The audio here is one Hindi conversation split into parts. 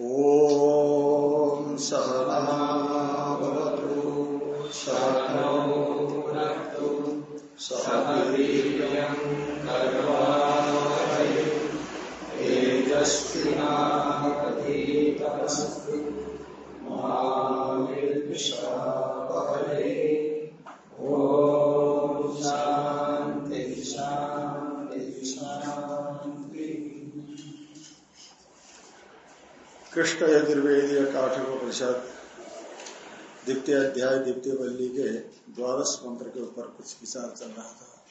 ॐ सहनावतु सहनौ भुनक्तु सह वीर्यम् कर्वावहै तेजस्विनावधीतमस्तु कृष्ण यजुर्वेदीय काठक परिषद द्वितीय अध्याय, द्वितीय बल्ली के द्वादश मंत्र के ऊपर कुछ विचार चल रहा था।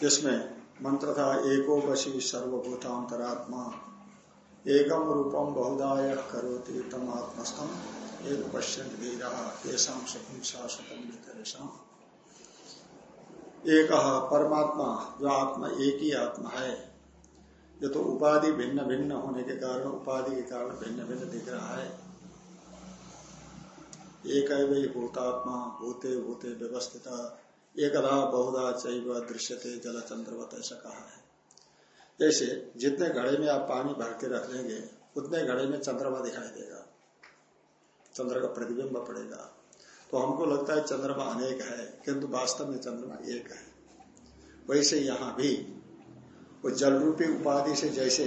जिसमें मंत्र था, एको वशी सर्वभूतांतरात्मा एकम रूपम बहुदाय करोति तम आत्मस्थम एक पश्चिम धीरा सुखम शाश्वतम एक परमात्मा, जो आत्मा, एक ही आत्मा है ये तो उपाधि भिन्न भिन्न होने के कारण उपाधि के कारण भिन्न भिन्न दिख रहा है। एक भूतात्मा, भूते भूते व्यवस्थित, एकदा बहुधा चैव दृश्यते जल चंद्रवत ऐसा कहा है। जैसे जितने घड़े में आप पानी भर के रख लेंगे, उतने घड़े में चंद्रमा दिखाई देगा। चंद्र का प्रतिबिंब पड़ेगा। तो हमको लगता है चंद्रमा अनेक है, किंतु वास्तव में चंद्रमा एक है। वैसे यहाँ भी वो जल रूपी उपाधि से जैसे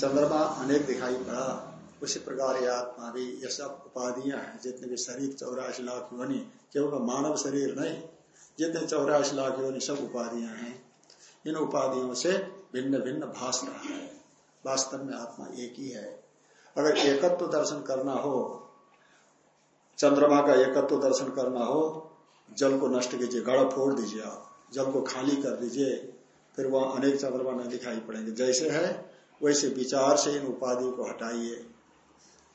चंद्रमा अनेक दिखाई पड़ा, उसी प्रकार ये आत्मा भी, ये सब उपाधियाँ हैं। जितने भी शरीर, चौरासी लाख योनि, केवल मानव शरीर नहीं, जितने चौरासी लाख योनि सब उपाधियाँ हैं। इन उपाधियों से भिन्न भिन्न भाष रहा है। वास्तव में आत्मा एक ही है। अगर एकत्व दर्शन करना हो, चंद्रमा का एकत्व दर्शन करना हो, जल को नष्ट कीजिए गड़ा फोड़ दीजिए आप, जल को खाली कर दीजिए फिर वह अनेक चंद्रमा न दिखाई पड़ेंगे। जैसे है, वैसे विचार से इन उपाधियों को हटाइए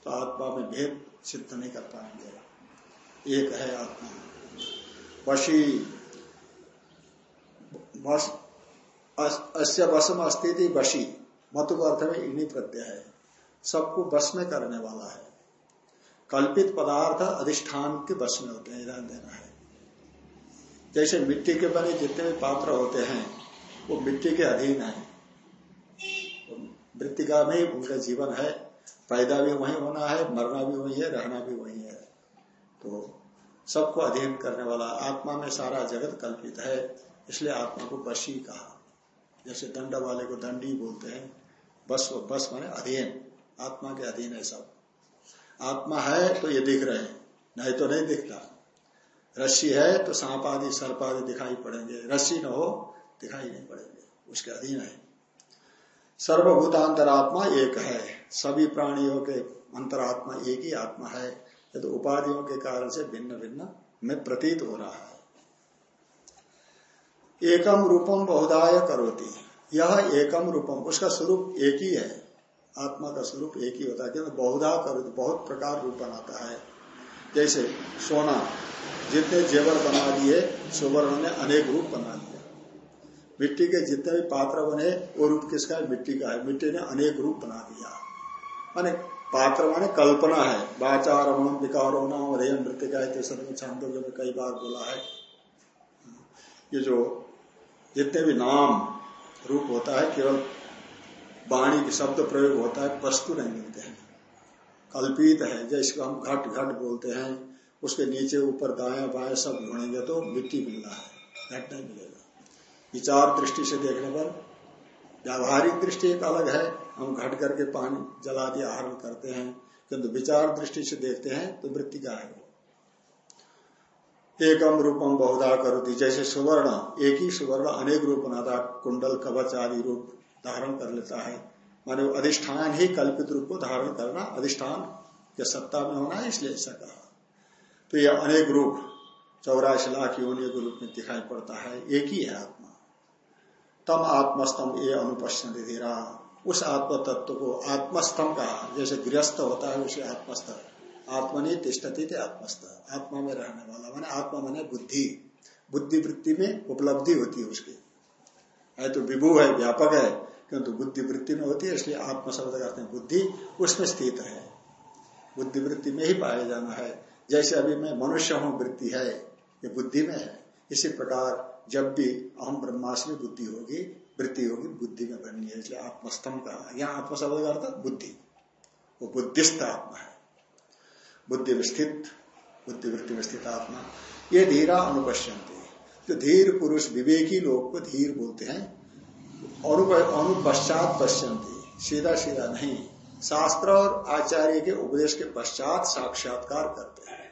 तो आत्मा में भेद सिद्ध नहीं कर पाएँगे। एक है आत्मा। वशी अस्य वशम अस्थिति वशी। मतु अर्थ में इन्हीं प्रत्यय है। सबको वश में करने वाला है। कल्पित पदार्थ अधिष्ठान के वश में होते हैं, ध्यान देना है। जैसे मिट्टी के बने जितने भी पात्र होते हैं वो मिट्टी के अधीन है। मृतिका में उनका जीवन है। पैदा भी वही होना है, मरना भी वही है, रहना भी वही है। तो सबको अधीन करने वाला आत्मा में सारा जगत कल्पित है, इसलिए आत्मा को बशी कहा। जैसे दंड वाले को दंडी बोलते हैं, बस वो बस माने अधीन, आत्मा के अधीन है सब। आत्मा है तो ये दिख रहे हैं, नहीं तो नहीं दिखता। रस्सी है तो सांप आदि, सर्प आदि दिखाई पड़ेंगे। रस्सी न हो दिखाई नहीं पड़ेंगे उसके अधीन है। सर्वभूतांतरात्मा एक है। सभी प्राणियों के अंतरात्मा एक ही आत्मा है। ये तो उपाधियों के कारण से भिन्न भिन्न में प्रतीत हो रहा है। एकम रूपम बहुदाय करोती। यह एकम रूपम, उसका स्वरूप एक ही है। आत्मा का स्वरूप एक ही होता है। बहुधा करो बहुत प्रकार रूप बनाता है। जैसे सोना, जितने जेवर बना दिए, सुवर्ण ने अनेक रूप बना दिया मिट्टी के जितने भी पात्र बने, वो रूप किसका है? मिट्टी का है। मिट्टी ने अनेक रूप बना दिया। माने पात्र माने कल्पना है। बाचार विकारो नाम नृत्य का है छांदो में कई बार बोला है। ये जो जितने भी नाम रूप होता है, केवल वाणी के शब्द प्रयोग होता है, वस्तु नहीं मिलते हैं। कल्पित है जैसे हम घट घट बोलते हैं, उसके नीचे, ऊपर, दाया, बाया सब ढूंढेंगे तो मिट्टी मिलना है। घट नहीं मिलेगा। विचार दृष्टि से देखने पर व्यावहारिक दृष्टि एक अलग है। हम घट करके पानी जला दिया आहरण करते हैं। किंतु विचार दृष्टि से देखते हैं तो वृत्ति का है। एकम रूपम बहुधा करोती, जैसे सुवर्ण, एक ही सुवर्ण अनेक रूप बनाता कुंडल, कवच आदि रूप धारण कर लेता है। माने अधिष्ठान ही कल्पित रूप को धारण करना, अधिष्ठान के सत्ता में होना इसलिए ऐसा कहा। तो यह अनेक रूप, चौरासी लाख योनियों के रूप में दिखाई पड़ता है। एक ही है। आत्मा तम आत्मस्तम ये अनुपस्थित धीरा उस आत्म तत्व को आत्मस्तम कहा। जैसे गृहस्थ होता है, उसे आत्मस्थ आत्मनि तिष्ठती थे आत्मस्थ। आत्मा में रहने वाला, मैंने आत्मा मैंने बुद्धि। बुद्धि वृत्ति में उपलब्धि होती है उसकी। है तो विभू है, व्यापक है, किंतु बुद्धि वृत्ति में होती है, इसलिए आत्म शब्द करते हैं बुद्धि। उसमें स्थित है। बुद्धि वृत्ति में ही पाया जाना है। जैसे अभी मैं मनुष्य हूँ, वृत्ति है। ये बुद्धि में है। इसी प्रकार जब भी अहम ब्रह्मास्मि बुद्धि होगी, वृत्ति होगी, बुद्धि में बननी है, इसलिए आत्मस्तम का यहाँ आत्म शब्द का अर्थ बुद्धि। वो बुद्धिस्त आत्मा है। बुद्धि में स्थित, बुद्धि वृत्ति में स्थित आत्मा। ये धीरा अनुपश्यंती। जो धीर पुरुष विवेकी लोग को धीर बोलते हैं अनुपश्चात पश्यंती। सीधा सीधा नहीं। शास्त्र और आचार्य के उपदेश के पश्चात साक्षात्कार करते हैं।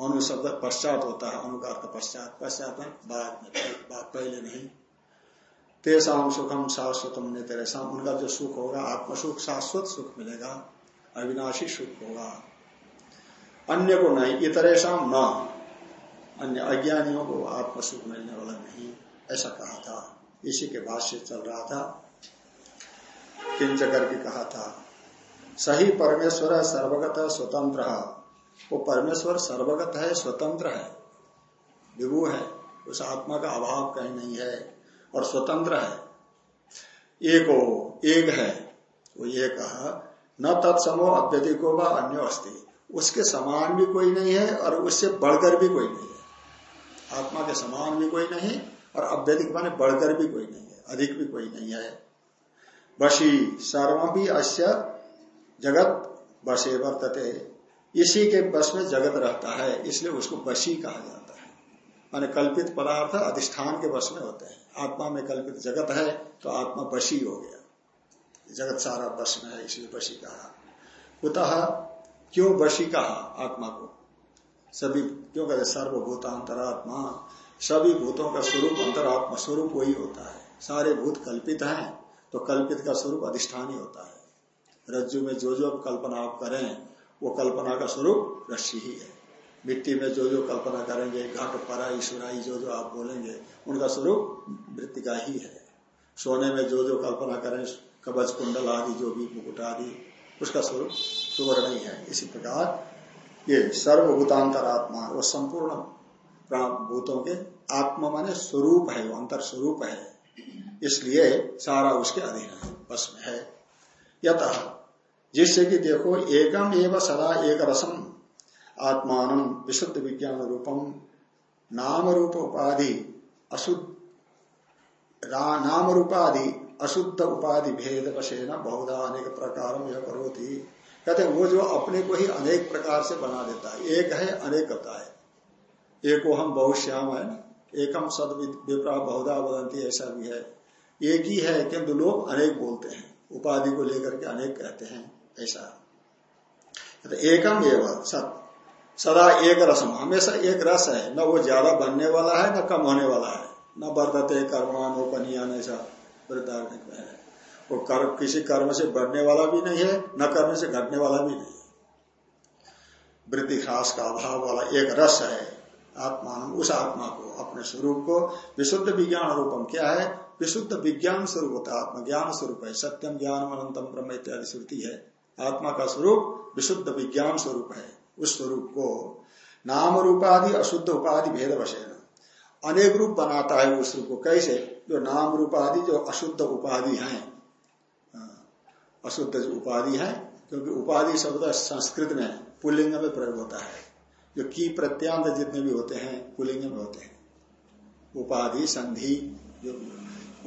अनु शब्द पश्चात होता है अनुकार का पश्चात। पश्चात बाद में पहले नहीं। तेसाम सुखम शाश्वतम ने तेरेसा, उनका जो सुख होगा आत्म सुख शाश्वत सुख मिलेगा, अविनाशी सुख होगा। अन्य को नहीं, इतरेशा न। अन्य अज्ञानियों को आत्म सुख मिलने वाला नहीं, ऐसा कहा था। इसी के भाष्य चल रहा था। किंच करके कहा था, सही परमेश्वर सर्वगत स्वतंत्र। वो परमेश्वर सर्वगत है, स्वतंत्र है, विभु है, उस आत्मा का अभाव कहीं नहीं है और स्वतंत्र है। एक हो एक है, वो ये कहा, न तत्समो अव्यधिको व अन्य अस्थि उसके समान भी कोई नहीं है और उससे बढ़कर भी कोई नहीं है। आत्मा के समान भी कोई नहीं और अव्यधिक माने बढ़कर भी कोई नहीं है, अधिक भी कोई नहीं है। बशी सर्व अश्य जगत बसे वर्तते। इसी के बस में जगत रहता है, इसलिए उसको बसी कहा जाता है। माने कल्पित पदार्थ अधिष्ठान के बस में होते हैं। आत्मा में कल्पित जगत है तो आत्मा बसी हो गया। जगत सारा बस में है, इसलिए बसी कहा। कुतः क्यों बशी कहा आत्मा को? सभी क्यों कहते सर्वभूत अंतरात्मा सभी भूतों का स्वरूप अंतरात्मा स्वरूप वही होता है। सारे भूत कल्पित हैं तो कल्पित का स्वरूप अधिष्ठान ही होता है। रज्जु में जो जो कल्पना आप करें वो कल्पना का स्वरूप रस्सी ही है। मिट्टी में जो जो कल्पना करेंगे, घट पराई ईश्वराई जो जो आप बोलेंगे, उनका स्वरूप वृत्ति का ही है। सोने में जो जो कल्पना करें, कवच, कुंडल आदि, जो भी मुकुट आदि, उसका स्वरूप सुवर्ण ही है। इसी प्रकार ये सर्वभूतांतर आत्मा वो संपूर्ण भूतों के आत्मा माने स्वरूप है, वो अंतर स्वरूप है। इसलिए सारा उसके अधीन है, बस में है। यथ जिससे कि देखो, एकम एवं सदा एक रसम आत्मान विशुद्ध विज्ञान रूपम, नाम रूप उपाधि अशुद्ध नाम रूपाधि अशुद्ध उपाधि भेद वशेना बहुधा अनेक प्रकार यह करो थी कहते वो जो अपने को ही अनेक प्रकार से बना देता है। एक है अनेकता है। एक हम बहुश्याम है, एकम सद विप्रा बहुधा बदंती ऐसा भी है। एक ही है, किंतु लोग अनेक बोलते हैं। उपाधि को लेकर के अनेक कहते हैं। ऐसा। तो एकम एवं सत सदा एक रसम। हमेशा एक रस है। न वो ज़्यादा बनने वाला है न कम होने वाला है। न बर्दते कर्मान हो कनियान ऐसा वृद्धार्थ है। वो कर, किसी कर्म से बढ़ने वाला भी नहीं है न करने से घटने वाला भी नहीं वृद्धि खास का अभाव वाला एक रस है आत्मा उस आत्मा को अपने स्वरूप को। विशुद्ध विज्ञान रूपम क्या है? विशुद्ध विज्ञान स्वरूप होता है आत्मा ज्ञान स्वरूप है। सत्यम ज्ञान अनंतम ब्रह्म इत्यादि श्रुति है। आत्मा का स्वरूप विशुद्ध विज्ञान स्वरूप है। उस स्वरूप को नाम रूपाधि अशुद्ध उपाधि, भेद वशेन। अनेक रूप बनाता है उस रूप को। कैसे? जो नाम रूपाधि जो अशुद्ध उपाधि है। अशुद्ध उपाधि है, क्योंकि उपाधि शब्द संस्कृत में पुलिंग में प्रयोग होता है। जो की प्रत्यांत जितने भी होते हैं पुलिंग में होते हैं। उपाधि, संधि, जो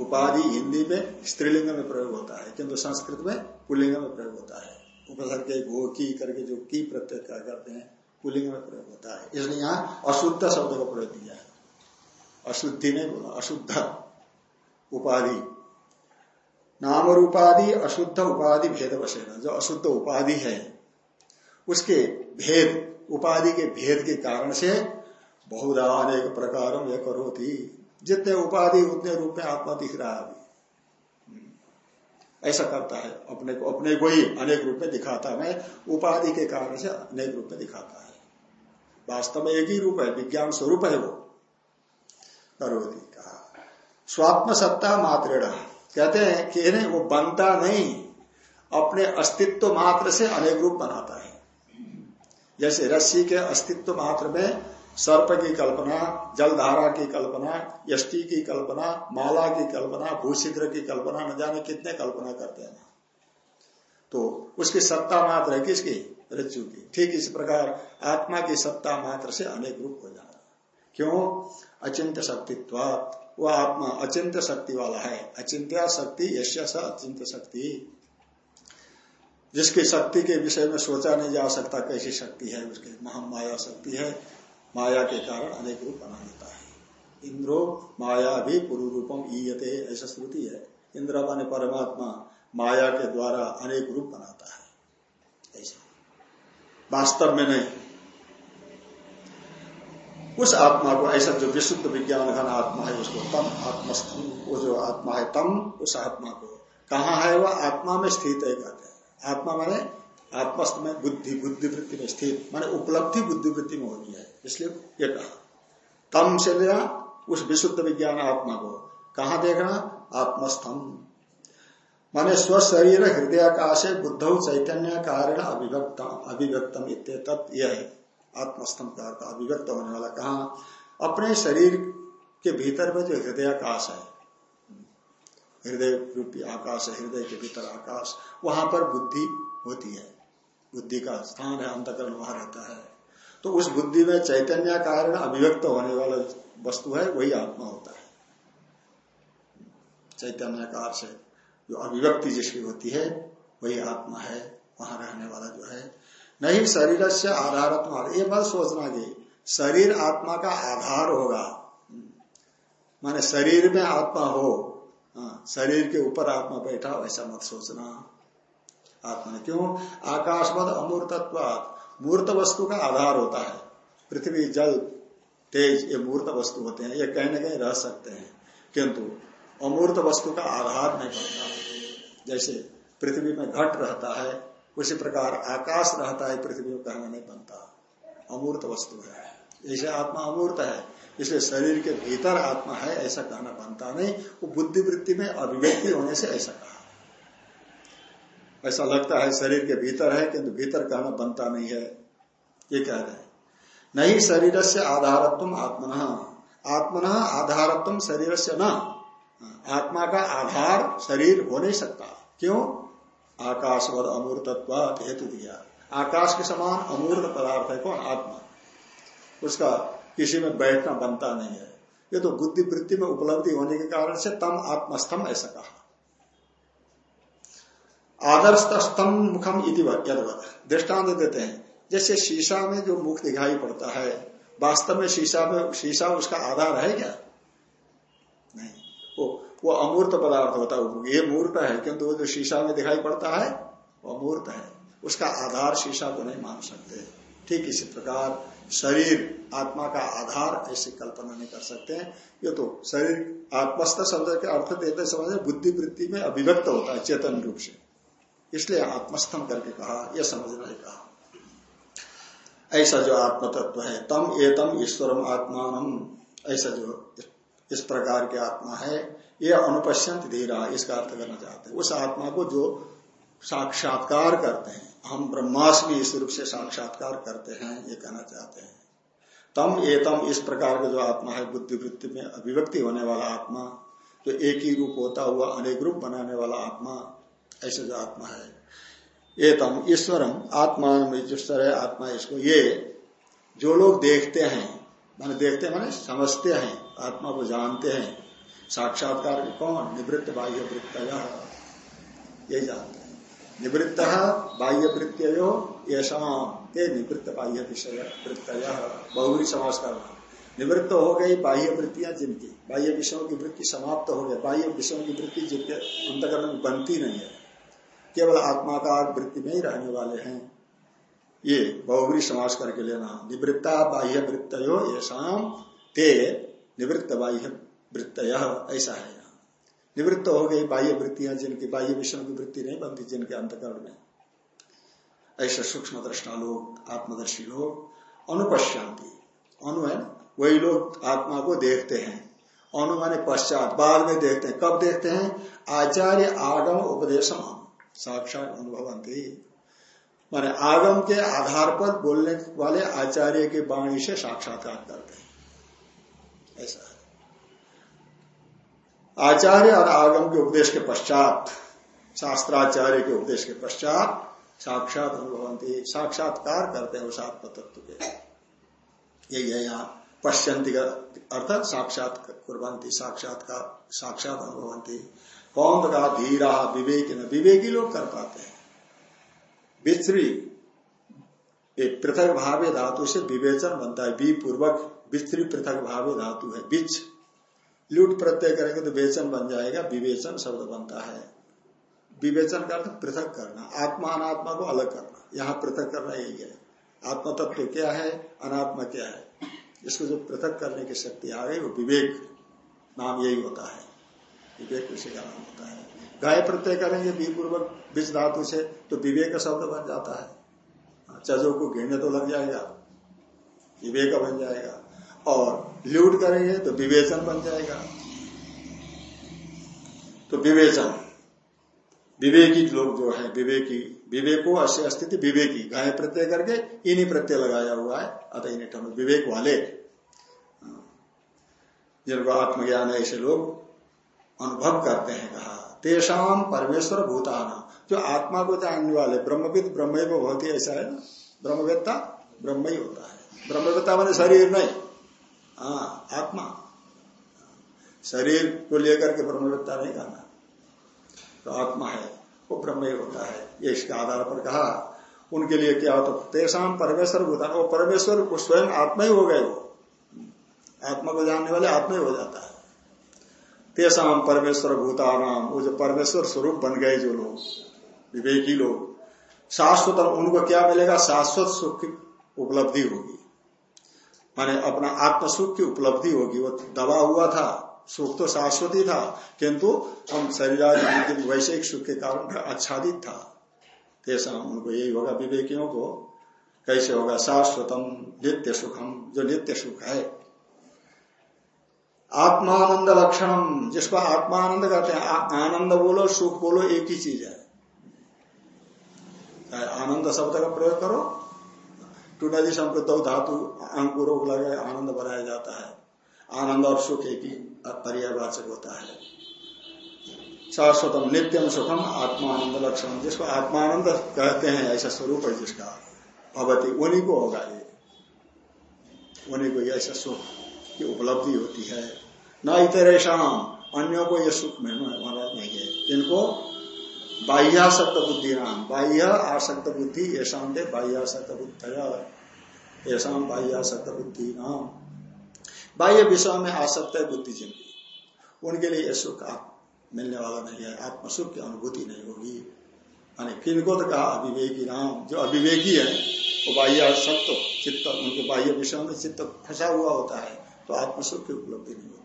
उपाधि हिंदी में स्त्रीलिंग में प्रयोग होता है, किंतु संस्कृत में पुलिंग में प्रयोग होता है। उपसर्ग गो की करके जो की प्रत्यय करते हैं पुलिंग में प्रयोग होता है। इसलिए यहाँ अशुद्ध शब्द का प्रयोग किया है। अशुद्धि नहीं बोला, अशुद्ध उपाधि। नाम रूपाधि अशुद्ध उपाधि भेद वसेना जो अशुद्ध उपाधि है, उसके भेद, उपाधि के भेद के कारण से बहुधा अनेक प्रकार करो थी जितने उपाधि, उतने रूप में आत्मा दिख रहा है अभी। ऐसा करता है। अपने को अपने को ही अनेक रूप में दिखाता है। उपाधि के कारण से अनेक रूप में दिखाता है। वास्तव में एक ही रूप है, विज्ञान स्वरूप है वो। करोती कहा। स्वात्म सत्ता मात्र कहते हैं कि नहीं वो बनता नहीं। अपने अस्तित्व मात्र से अनेक रूप बनाता है। जैसे रस्सी के अस्तित्व मात्र में सर्प की कल्पना, जलधारा की कल्पना, यष्टि की कल्पना, माला की कल्पना, भूषिद्र की कल्पना, न जाने कितने कल्पना करते हैं। तो उसकी सत्ता मात्र है किसकी? रज्जु की। ठीक इस प्रकार आत्मा की सत्ता मात्र से अनेक रूप हो जाना क्यों? अचिंत शक्तित्व वह आत्मा अचिंत शक्ति वाला है। अचिंत्य शक्ति यश अचिंत शक्ति। जिसकी शक्ति के विषय में सोचा नहीं जा सकता, कैसी शक्ति है उसकी? महामाया शक्ति है। माया के कारण अनेक रूप बना देता है। इंद्रो माया भी पुरु रूपम ईयते, ऐसा श्रुति है। इंद्र माने परमात्मा माया के द्वारा अनेक रूप बनाता है। ऐसा। वास्तव में नहीं। उस आत्मा को ऐसा जो विशुद्ध विज्ञान घन आत्मा है, उसको तम आत्मस्थम, वो जो आत्मा है तम, उस आत्मा को कहा है वह आत्मा में स्थित है कहते हैं। आत्मा माने आत्मस्थ में बुद्धि बुद्धि वृत्ति में स्थित, माने उपलब्धि बुद्धि वृत्ति में होती है। इसलिए ये कहा। तम से लिया उस विशुद्ध विज्ञान आत्मा को कहा देखना? आत्मस्थम। माने स्वशरीर हृदय से बुद्ध चैतन्य कारण अभिव्यक्तम अभिव्यक्तम इत यह है। आत्मस्तंभ का अर्थ अभिव्यक्त होने वाला। कहा? अपने शरीर के भीतर में जो हृदय आकाश है, हृदय रूपी आकाश है, हृदय के भीतर आकाश, वहाँ पर बुद्धि होती है। बुद्धि का स्थान है, अंतकरण वहाँ रहता है। तो उस बुद्धि में चैतन्य कारण अभिव्यक्त होने वाला वस्तु है वही आत्मा होता है। चैतन्य कार से जो अभिव्यक्ति जिसकी होती है वही आत्मा है वहाँ रहने वाला जो है। नहीं शरीर से आधार ये बात सोचना कि शरीर आत्मा का आधार होगा। माने शरीर में आत्मा हो हाँ, शरीर के ऊपर आत्मा बैठा ऐसा मत सोचना। आत्मा ने क्यों? आकाशवद अमूर्तत्व मूर्त वस्तु का आधार होता है। पृथ्वी, जल, तेज, ये मूर्त वस्तु होते हैं। ये कहीं ना कहीं रह सकते हैं। किंतु अमूर्त वस्तु का आधार नहीं बनता। जैसे पृथ्वी में घट रहता है, उसी प्रकार आकाश रहता है, पृथ्वी में कहना नहीं बनता। अमूर्त वस्तु है। जैसे आत्मा अमूर्त है। इसलिए शरीर के भीतर आत्मा है, ऐसा कहना बनता नहीं। वो बुद्धि वृत्ति में अभिव्यक्ति होने से ऐसा कहा। ऐसा लगता है शरीर के भीतर है किंतु भीतर कहना बनता नहीं है, ये कह रहे हैं। नहीं शरीर से आधारत्व आत्मन। आत्मन आधारत्व शरीर से न। आत्मा का आधार शरीर हो नहीं सकता। क्यों? आकाशवद अमूर्तत्व हेतु दिया। आकाश के समान अमूर्त पदार्थ है कौन? आत्मा। उसका किसी में बैठना बनता नहीं है। ये तो बुद्धि वृत्ति में उपलब्धि होने के कारण से तम आत्मस्थम ऐसा कहा। आदर्शतम मुखम यदवत। दृष्टांत देते हैं। जैसे शीशा में जो मुख दिखाई पड़ता है, वास्तव में शीशा में शीशा उसका आधार है क्या? नहीं। वो वो अमूर्त पदार्थ होता है। ये मूर्त है, किंतु वो जो शीशा में दिखाई पड़ता है, वो अमूर्त है। उसका आधार शीशा को नहीं मान सकते। ठीक इसी प्रकार शरीर, आत्मा का आधार ऐसी कल्पना नहीं कर सकते। हैं ये तो शरीर आत्मस्थ शब्द के अर्थ देते समझ बुद्धि वृत्ति में अभिव्यक्त होता है, चेतन रूप से। इसलिए आत्मस्थम करके कहा, यह समझना ही कहा। ऐसा जो आत्म तत्व है, तम एतम ईश्वरम आत्मान ऐसा जो इस प्रकार के आत्मा है, ये अनुपश्यंत धीरा, इसका अर्थ करना चाहते हैं। उस आत्मा को जो साक्षात्कार करते हैं, हम ब्रह्मास्मि इस रूप से साक्षात्कार करते हैं, ये कहना चाहते हैं। तम एतम इस प्रकार का जो आत्मा है बुद्धि वृत्ति में अभिव्यक्ति होने वाला आत्मा, जो एक ही रूप होता हुआ अनेक रूप बनाने वाला आत्मा ऐसे जो आत्मा है। ये तम, ईश्वरम, आत्मा है, आत्मा इसको। ये जो लोग देखते हैं, माने देखते माने समझते हैं, आत्मा को जानते हैं, साक्षात्कार कौन? निवृत्त बाह्य वृत्त यही जानते हैं। निवृत्त बाह्य वृत्तो ऐसा ये निवृत्त बाह्य विषय वृत्त बहुरी समाज करना निवृत्त हो गई बाह्य वृत्तियाँ जिनकी। बाह्य विषयों की वृत्ति समाप्त हो गई। बाह्य विषयों की वृत्ति जिनके अंतकरण बनती नहीं है। केवल आत्मा का वृत्ति में ही रहने वाले हैं। ये बहुबरी समाज करके लेना। निवृत्ता बाह्य वृत्त ये ते निवृत्त बाह्य वृत्त ऐसा है यहाँ। निवृत्त हो गई बाह्य वृत्तियाँ जिनकी बाह्य विषयों की वृत्ति नहीं बनती, जिनके अंतकरण में। ऐसे सूक्ष्म दृष्टा लोग, आत्मदर्शी लोग, अनुपश्यांति। अनु है, वही लोग आत्मा को देखते हैं। अनु माने पश्चात, बाद में देखते हैं। कब देखते हैं? आचार्य आगम उपदेशम। साक्षात अनुभवंती माने आगम के आधार पर बोलने वाले आचार्य की वाणी से साक्षात्कार करते हैं। ऐसा आचार्य और आगम के उपदेश के पश्चात, शास्त्राचार्य के उपदेश के पश्चात साक्षात अनुभवंती साक्षात्कार करते हैं उस आत्म तत्व के। यही है यहाँ पश्यंती का अर्थात साक्षात कुरबंती साक्षात का साक्षात अनुभवंती कौन का धीरा, विवेक न, विवेकी लोग कर पाते हैं। विश्री पृथक भावे धातु से विवेचन बनता है बी पूर्वक विस्त्री पृथक भावे धातु है बीच लूट प्रत्यय करेंगे तो वेचन बन जाएगा, विवेचन शब्द बनता है। विवेचन का अर्थ पृथक करना, आत्मा अनात्मा को अलग करना, यहाँ पृथक करना यही है। आत्मा तत्व क्या है, अनात्मा क्या है? इसको जो पृथक करने की शक्ति आ गई, वो विवेक, नाम यही होता है। विवेक उसी का नाम होता है। गाय प्रत्यय करेंगे बी पूर्वक बीज धातु से तो विवेक का शब्द बन जाता है। चजो को घेने तो लग जाएगा, विवेक बन जाएगा। और ल्यूट करेंगे तो विवेचन बन जाएगा। तो विवेचन, विवेकी लोग जो है, विवेकी, विवेको अश्य स्थिति विवेकी। गाय प्रत्यय करके इन्हीं प्रत्यय लगाया हुआ है, अतः इन्हें विवेक वाले, जिनको आत्मज्ञान है ऐसे लोग अनुभव करते हैं, कहा तेषाम परमेश्वर भूताना। जो आत्मा को जानने वाले, ब्रह्मविद ब्रह्म बहुत ही ऐसा है ना? ब्रह्मवेत्ता ब्रह्म ही होता है। ब्रह्मवेत्ता मैंने शरीर नहीं। हाँ आत्मा। शरीर को लेकर के ब्रह्मवेत्ता नहीं करना। तो आत्मा है, वो ब्रह्म ही होता है। ये इसके आधार पर कहा, उनके लिए क्या होता तेषाम परमेश्वर भूतान। वो परमेश्वर स्वयं आत्मा ही हो गए वो। आत्मा को जानने वाले आत्मा ही हो जाता है। तेसाम परमेश्वर भूतानाम। वो जो परमेश्वर स्वरूप बन गए जो लोग, विवेकी लोग, शाश्वत उनको क्या मिलेगा? शाश्वत सुख की उपलब्धि होगी। माने अपना आत्म सुख की उपलब्धि होगी। वो दबा हुआ था, सुख तो शाश्वत ही था, किंतु हम शरीर वैश्विक सुख के कारण आच्छादित था। तेसा उनको यही होगा, विवेकियों को कैसे होगा? शाश्वतम नित्य सुखम, जो नित्य सुख है। आत्मानंद लक्षणम जिसको आत्मानंद कहते हैं आनंद बोलो, सुख बोलो, एक ही चीज़ है। आनंद शब्द का प्रयोग करो टूनादि संप्रत धातु, अंकुरों को लगा, आनंद बनाया जाता है। आनंद और सुख एक ही पर्यावाचक होता है। शाश्वतम, नित्यम सुखम आत्मानंद लक्षण जिसको आत्मानंद कहते हैं, ऐसा स्वरूप है जिसका भगवती, उन्हीं को होगा ये। उन्हीं को ऐसा सुख की उपलब्धि होती है। न इतरेशम अन्यों को यह सुख में महाराज, नहीं है। जिनको बाह्यासक्त बुद्धि नाम बाह्य आसक्त बुद्धि ऐसा बाह्यासक्त बुद्धि ऐसा बाह्यासक्त बुद्धि नाम बाह्य विषय में आसक्त है बुद्धि जिनकी। उनके लिए यह सुख आप, मिलने वाला नहीं है आत्म सुख की अनुभूति नहीं होगी। मानी किनको तो कहा अभिवेकी नाम, जो अभिवेकी है, वो बाह्य आसक्त चित्त, उनके बाह्य विषय में चित्त फंसा हुआ होता है तो आत्मसुख की उपलब्धि नहीं होती।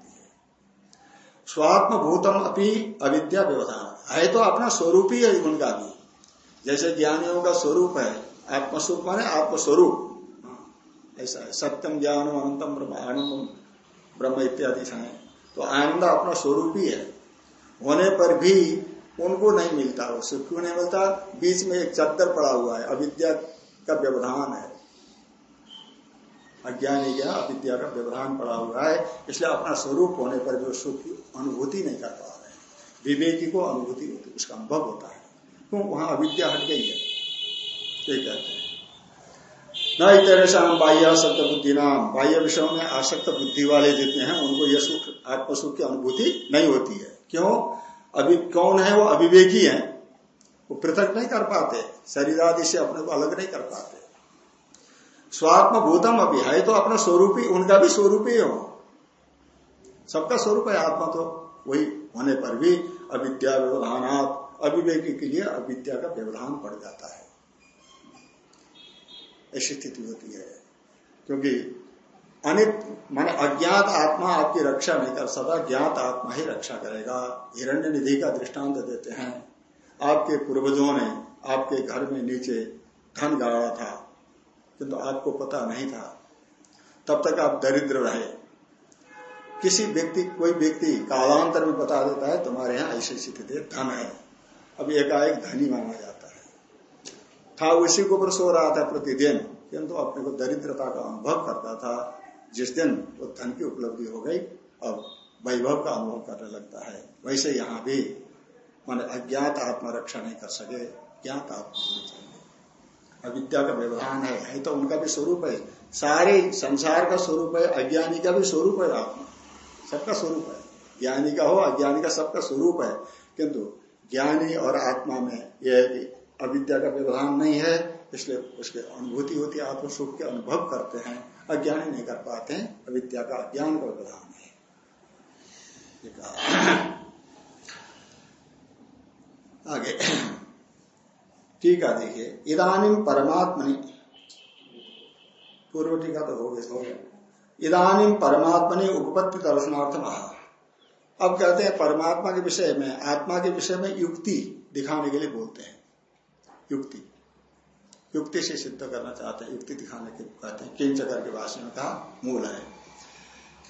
स्वात्म भूतम अपनी अविद्या व्यवधान। है तो अपना स्वरूप ही है उनका भी। जैसे ज्ञानियों का स्वरूप है, आत्मस्वरूप माने आत्मस्वरूप। ऐसा है सत्यम ज्ञान अनंतम ब्रह्म आनंद ब्रह्म इत्यादि है। तो आनंद अपना स्वरूप ही है। होने पर भी उनको नहीं मिलता, वो सुख क्यों नहीं मिलता? बीच में एक चद्दर पड़ा हुआ है, अविद्या का व्यवधान है। अज्ञानी क्या अविद्या का व्यवधान पड़ा हुआ है, इसलिए अपना स्वरूप होने पर भी सुख की अनुभूति नहीं कर पा रहे विवेकी को अनुभूति होती, उसका अनुभव होता है। क्यों? तो वहाँ अविद्या हट गई है। ये कहते हैं। न इतरेशा बाह्य आसक्त बुद्धि नाम बाह्य विषयों में आसक्त बुद्धि वाले जितने हैं, उनको यह सुख आत्म सुख की अनुभूति नहीं होती है। क्यों? अभी कौन है वो? अविवेकी है। वो पृथक नहीं कर पाते। शरीर आदि से अपने को अलग नहीं कर पाते। स्वात्म भूतम अभी है तो अपना स्वरूप ही उनका भी स्वरूप ही। हो सबका स्वरूप है आत्मा तो। वही होने पर भी अविद्या व्यवधान अविवेकी के लिए अविद्या का व्यवधान पड़ जाता है। ऐसी स्थिति होती है। क्योंकि अनित, मान अज्ञात आत्मा आपकी रक्षा नहीं कर सकता ज्ञात आत्मा ही रक्षा करेगा। हिरण्य निधि का दृष्टांत देते हैं। आपके पूर्वजों ने, आपके घर में नीचे धन गाड़ा था। किंतु आपको पता नहीं था। तब तक आप दरिद्र रहे। किसी व्यक्ति, कोई व्यक्ति कालांतर में बता देता है, तुम्हारे यहाँ ऐसी स्थिति धन है। अब एकाएक धनी माना जाता है। था उसी को ऊपर सो रहा था प्रतिदिन, किंतु अपने को दरिद्रता का अनुभव करता था। जिस दिन वो धन की उपलब्धि हो गई, अब वैभव का अनुभव करने लगता है। वैसे यहाँ भी, मान अज्ञात आत्मा रक्षा नहीं कर सके, ज्ञात आत्मा होना चाहिए। अविद्या का व्यवधान है। है तो उनका भी स्वरूप है। सारे संसार का स्वरूप है, अज्ञानी का भी स्वरूप है, आत्मा। सबका स्वरूप है। ज्ञानी का हो, अज्ञानी का सबका स्वरूप है। किंतु ज्ञानी और आत्मा में यह अविद्या का व्यवधान नहीं है, इसलिए उसकी अनुभूति होती है आत्म सुख के अनुभव करते हैं। अज्ञानी नहीं कर पाते हैं, अविद्या का अज्ञान का व्यवधान है। आगे। ठीक है, देखिए, इदानी परमात्मनि पूर्व टीका तो हो गया इदानी परमात्मनि उपपत्ति दर्शनार्थ अब कहते हैं, परमात्मा के विषय में, आत्मा के विषय में युक्ति दिखाने के लिए बोलते हैं। युक्ति। युक्ति से सिद्ध करना चाहते हैं, युक्ति दिखाने के कहते हैं। किंच करके भाषण में कहा, मूल है।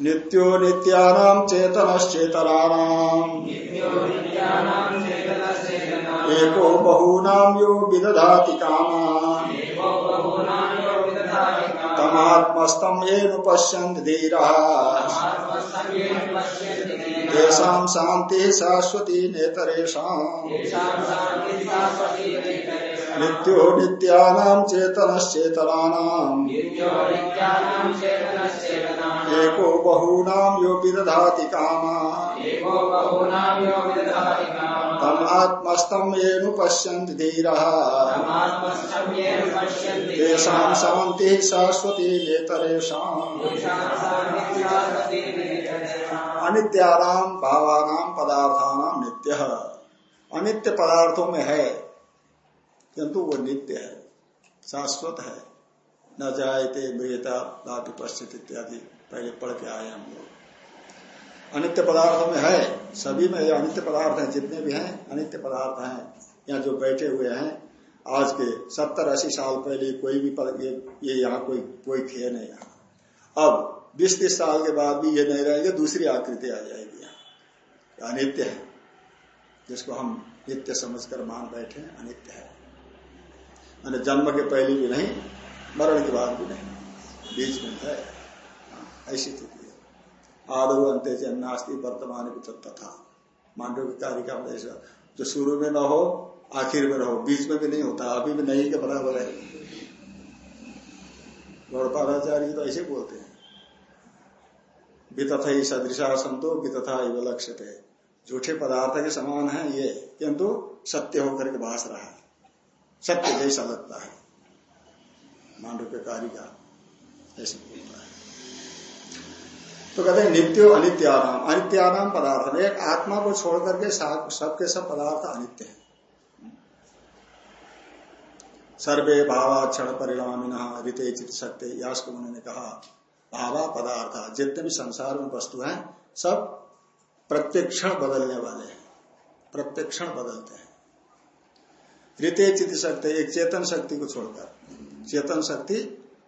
नित्यो नित्यानाम चेतनश्चेतनानाम एको बहूनाम यो विदधाति कामान तमात्मस्तम एव पश्यन्ति धीरः। तेषां शान्तिः शाश्वती नेतरेषाम्। नित्यो नित्यानां चेतनश्चेतनानाम् एको बहूनां यो विदधाति कामा। तम आत्मस्तम येनु पश्यन्ति धीरः। तेषां शान्तिः शाश्वती नेतरेषाम्। अनित्यानाम भावानाम पदार्थानाम नित्य। अनित्य पदार्थों में है। किंतु वो नित्य है शाश्वत है। न जायते मृता धातु पश्चित इत्यादि। पहले पढ़ के आए हम लोग। अनित्य पदार्थों में है सभी में अनित्य पदार्थ हैं जितने भी हैं अनित्य पदार्थ हैं। यहाँ जो बैठे हुए हैं आज के सत्तर अस्सी साल पहले कोई भी पद, ये, ये यहाँ कोई कोई थे नहीं यहाँ। अब बीस तीस साल के बाद भी ये नहीं रहेंगे दूसरी आकृति आ जाएगी यहाँ। अनित्य है जिसको हम नित्य समझकर मान बैठे अनित्य है। मैंने जन्म के पहले भी नहीं मरण के बाद भी नहीं। बीच में है। हाँ, ऐसी स्थिति है। आदो अंत्य जन्नास्ती वर्तमान तथा। मांडव की कारिका में ऐसा जो शुरू में न हो आखिर में रहो बीच में भी नहीं होता अभी भी नहीं के बराबर है। गौड़पादाचार्य तो ऐसे बोलते हैं। वितथा ही सदृशा संतो वितथा लक्ष्य थे झूठे पदार्थ के समान है ये किंतु सत्य होकर के भाष रहा है। सत्य जैसा लगता है। मांडव के ऐसे बोलता है। तो कहते हैं, नित्यो अनित्यानाम। अनित्यानाम पदार्थ एक आत्मा को छोड़ करके सबके सब पदार्थ अनित्य है। सर्वे भावाक्षण परिणामी ऋते चित सकते यास को उन्होंने कहा, भावा पदार्थ, जितने भी संसार में वस्तु हैं, सब प्रत्यक्षण बदलने वाले हैं। प्रत्यक्षण बदलते हैं। ऋते चित शक्ति, एक चेतन शक्ति को छोड़कर। चेतन शक्ति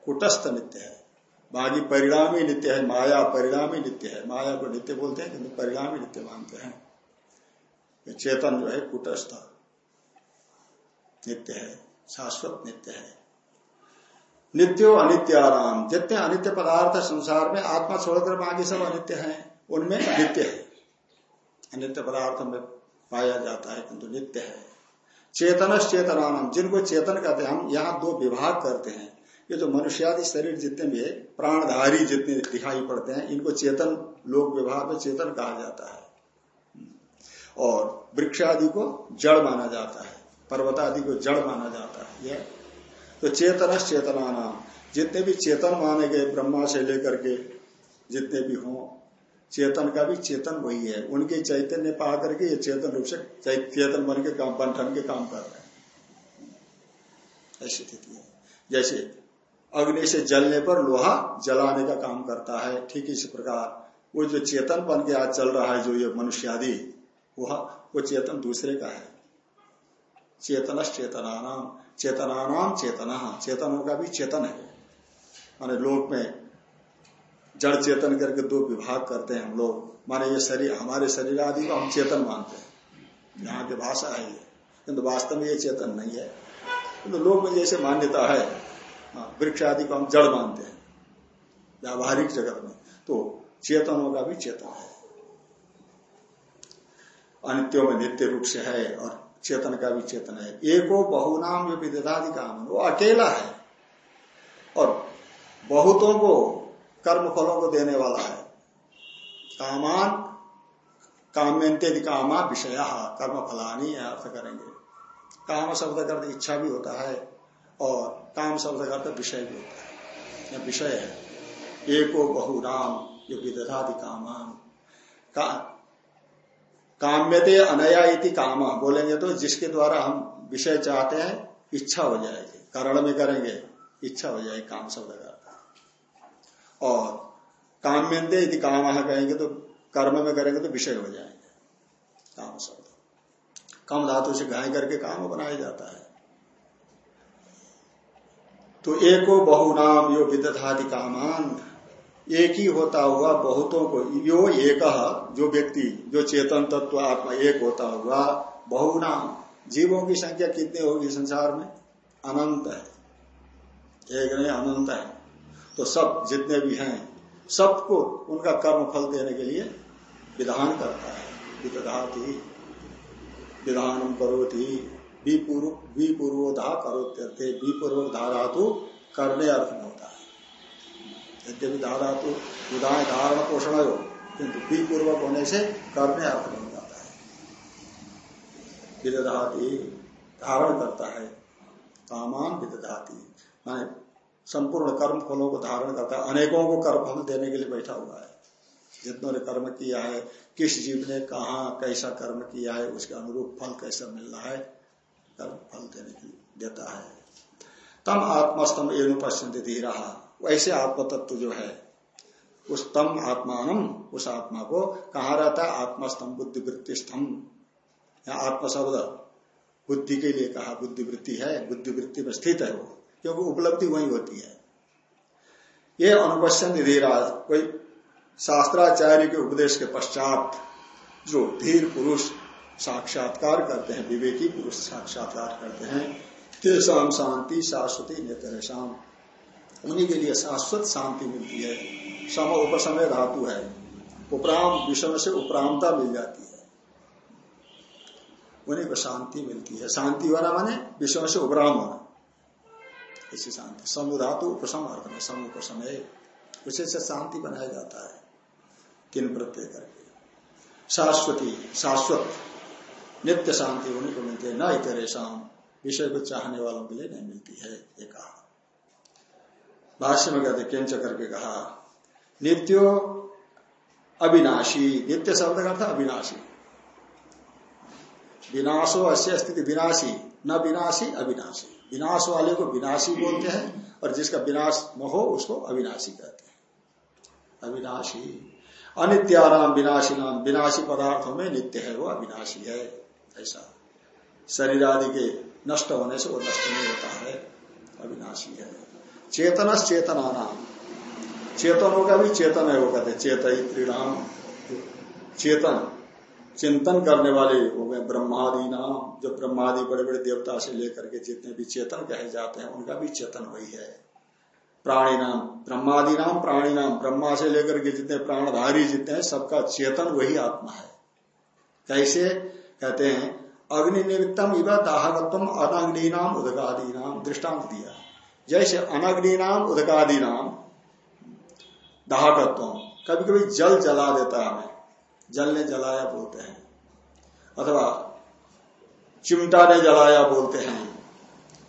कुटस्थ नित्य है। बाकी परिणामी नित्य है, माया परिणामी नित्य है। माया को नित्य बोलते हैं, किंतु परिणामी नित्य मानते हैं। चेतन जो है कुटस्थ, नित्य है, शाश्वत नित्य है। नित्यो अनित्य आराम जितने अनित्य पदार्थ संसार में आत्मा छोड़कर बाकी सब अनित्य हैं, उनमें नित्य है। अनित्य पदार्थ में पाया जाता है, किंतु नित्य है। चेतन चेतनानम जिनको चेतन कहते हैं, हम यहाँ दो विभाग करते हैं। ये जो मनुष्यादि शरीर जितने भी है, प्राणधारी जितने दिखाई पड़ते हैं, इनको चेतन लोक विभाग में चेतन कहा जाता है। और वृक्ष आदि को जड़ माना जाता है पर्वत आदि को जड़ माना जाता है, यह। तो चेतन चेतना नाम जितने भी चेतन माने गए ब्रह्मा से लेकर के जितने भी हों चेतन का भी चेतन वही है। उनके चैतन्य पा करके ये चेतन रूप से चेतन बन के काम बन के काम कर रहे हैं। ऐसी स्थिति है। जैसे अग्नि से जलने पर लोहा जलाने का काम करता है, ठीक इसी प्रकार। वो जो चेतन बन के आज चल रहा है, जो ये मनुष्य आदि वह वो चेतन दूसरे का है। चेतन चेतना नाम चेतना नाम चेतना। चेतनों का भी चेतन है। माने लोक में जड़ चेतन करके दो विभाग करते हैं हम लोग। माने ये शरीर हमारे शरीर आदि को हम चेतन मानते हैं। यहाँ की भाषा है ये। किंतु वास्तव में ये चेतन नहीं है। किंतु लोग में जैसे मान्यता है हाँ, वृक्ष आदि को हम जड़ मानते हैं व्यावहारिक जगत में। तो चेतनों का भी चेतन है। अनित्यों में नित्य रूप से है और चेतन का भी चेतन है। एको बहुनाम जो विदधादि काम वो अकेला है। और बहुतों को कर्म फलों को देने वाला है। कामान काम्यंते कामा विषय कर्म फलानी अर्थ करेंगे। काम शब्द का इच्छा भी होता है, और काम शब्द का विषय भी होता है। यह विषय है। एको बहुराम जो विदधादि कामान। का, काम्यते अनया इति काम, बोलेंगे तो जिसके द्वारा हम विषय चाहते हैं, इच्छा हो जाएगी। करण में करेंगे, इच्छा हो जाएगी काम शब्द का और काम्यंते यदि काम कहेंगे तो कर्म में करेंगे तो विषय हो जाएँगे। काम शब्द कम धातु से गाय करके काम बनाया जाता है। तो एको बहुनाम यो विदधादि कामान। एक ही होता हुआ बहुतों को यो एक जो व्यक्ति, जो चेतन तत्व आत्मा एक होता हुआ बहुनाम जीवों की संख्या कितनी होगी संसार में? अनंत है। एक नहीं, अनंत है। तो सब जितने भी हैं, सबको उनका कर्म फल देने के लिए विधान करता है। विदधाती, विधान करोती। विपूर्वोधा करोत्यर्थे। विपूर्वक धातु करने अर्थ में होता है। यद्यपि धारा तो विधान धारण पोषण हो, किंतु बी पूर्वक होने से करने अर्थ बन जाता है। विदधाती धारण करता है। कामान विदधाती। माने संपूर्ण कर्म फलों को धारण करता है। अनेकों को कर्म फल देने के लिए बैठा हुआ है। जितनों ने कर्म किया है, किस जीव ने कहा कैसा कर्म किया है, उसके अनुरूप फल कैसा मिल रहा है, कर्म फल देने के लिए देता है। तम आत्मस्तम एवं पश्चिम धीरा। वैसे आत्म तत्व जो है, उस तम आत्मान, उस आत्मा को कहा रहता है? आत्मस्तम बुद्धिवृत्ति स्तंभ या आत्म शब्द बुद्धि के लिए कहा बुद्धिवृत्ति है, बुद्धिवृत्ति में स्थित है वो। क्योंकि उपलब्धि वही होती है। ये अनुपस्यन निधिराज कोई शास्त्राचार्य के उपदेश के पश्चात जो धीर पुरुष साक्षात्कार करते हैं, विवेकी पुरुष साक्षात्कार करते हैं तेषाम शांति शाश्वती नेतरेशम उन्हीं के लिए शाश्वत शांति मिलती है। सम उपसमय धातु है। उपराम विषम से उपरामता मिल जाती है। उन्हीं को शांति मिलती है। शांति होना माने विषम से उपराम होना। ऐसी शांति समु धातु उपसम अर्थ में, सम उपसमय उसे से शांति बनाया जाता है। किन प्रत्यय करके? शाश्वती, शाश्वत। नित्य शांति उन्हीं को मिलती है। न इतरे शाम। विषय को चाहने वालों के लिए नहीं मिलती है, ये कहा। भाष्य में कहते, किंच करके कहा, नित्यो अविनाशी। नित्य शब्द का था अविनाशी। विनाशो अश्य स्थिति विनाशी। न विनाशी, अविनाशी। विनाश वाले को विनाशी बोलते हैं, और जिसका विनाश न हो, उसको अविनाशी कहते हैं। अविनाशी। अनित्याराम विनाशी नाम विनाशी पदार्थों में नित्य है, वो अविनाशी है। ऐसा। शरीर आदि के नष्ट होने से वो नष्ट नहीं होता है, अविनाशी है। चेतन चेतना नाम चेतनों का भी, चेतन है वो कहते चेत नाम चेतन। चिंतन करने वाले हो गए ब्रह्मादि नाम। जो ब्रह्मादि बड़े बड़े देवता से लेकर के जितने भी चेतन कहे जाते हैं, उनका भी चेतन वही है। प्राणी नाम, ब्रह्मादि नाम, प्राणी नाम। ब्रह्मा से लेकर के जितने प्राणधारी जितने हैं, सबका चेतन वही आत्मा है। कैसे? कहते हैं, अग्नि निमित्तम इव दाहकत्व अनग्नि नाम उदगादि नाम। दृष्टांत दिया। जैसे अनग्नि नाम उदकादि नाम दाहकत्व कभी कभी जल जला देता है हमें। जल ने जलाया बोलते हैं। अथवा चिमटा ने जलाया बोलते हैं।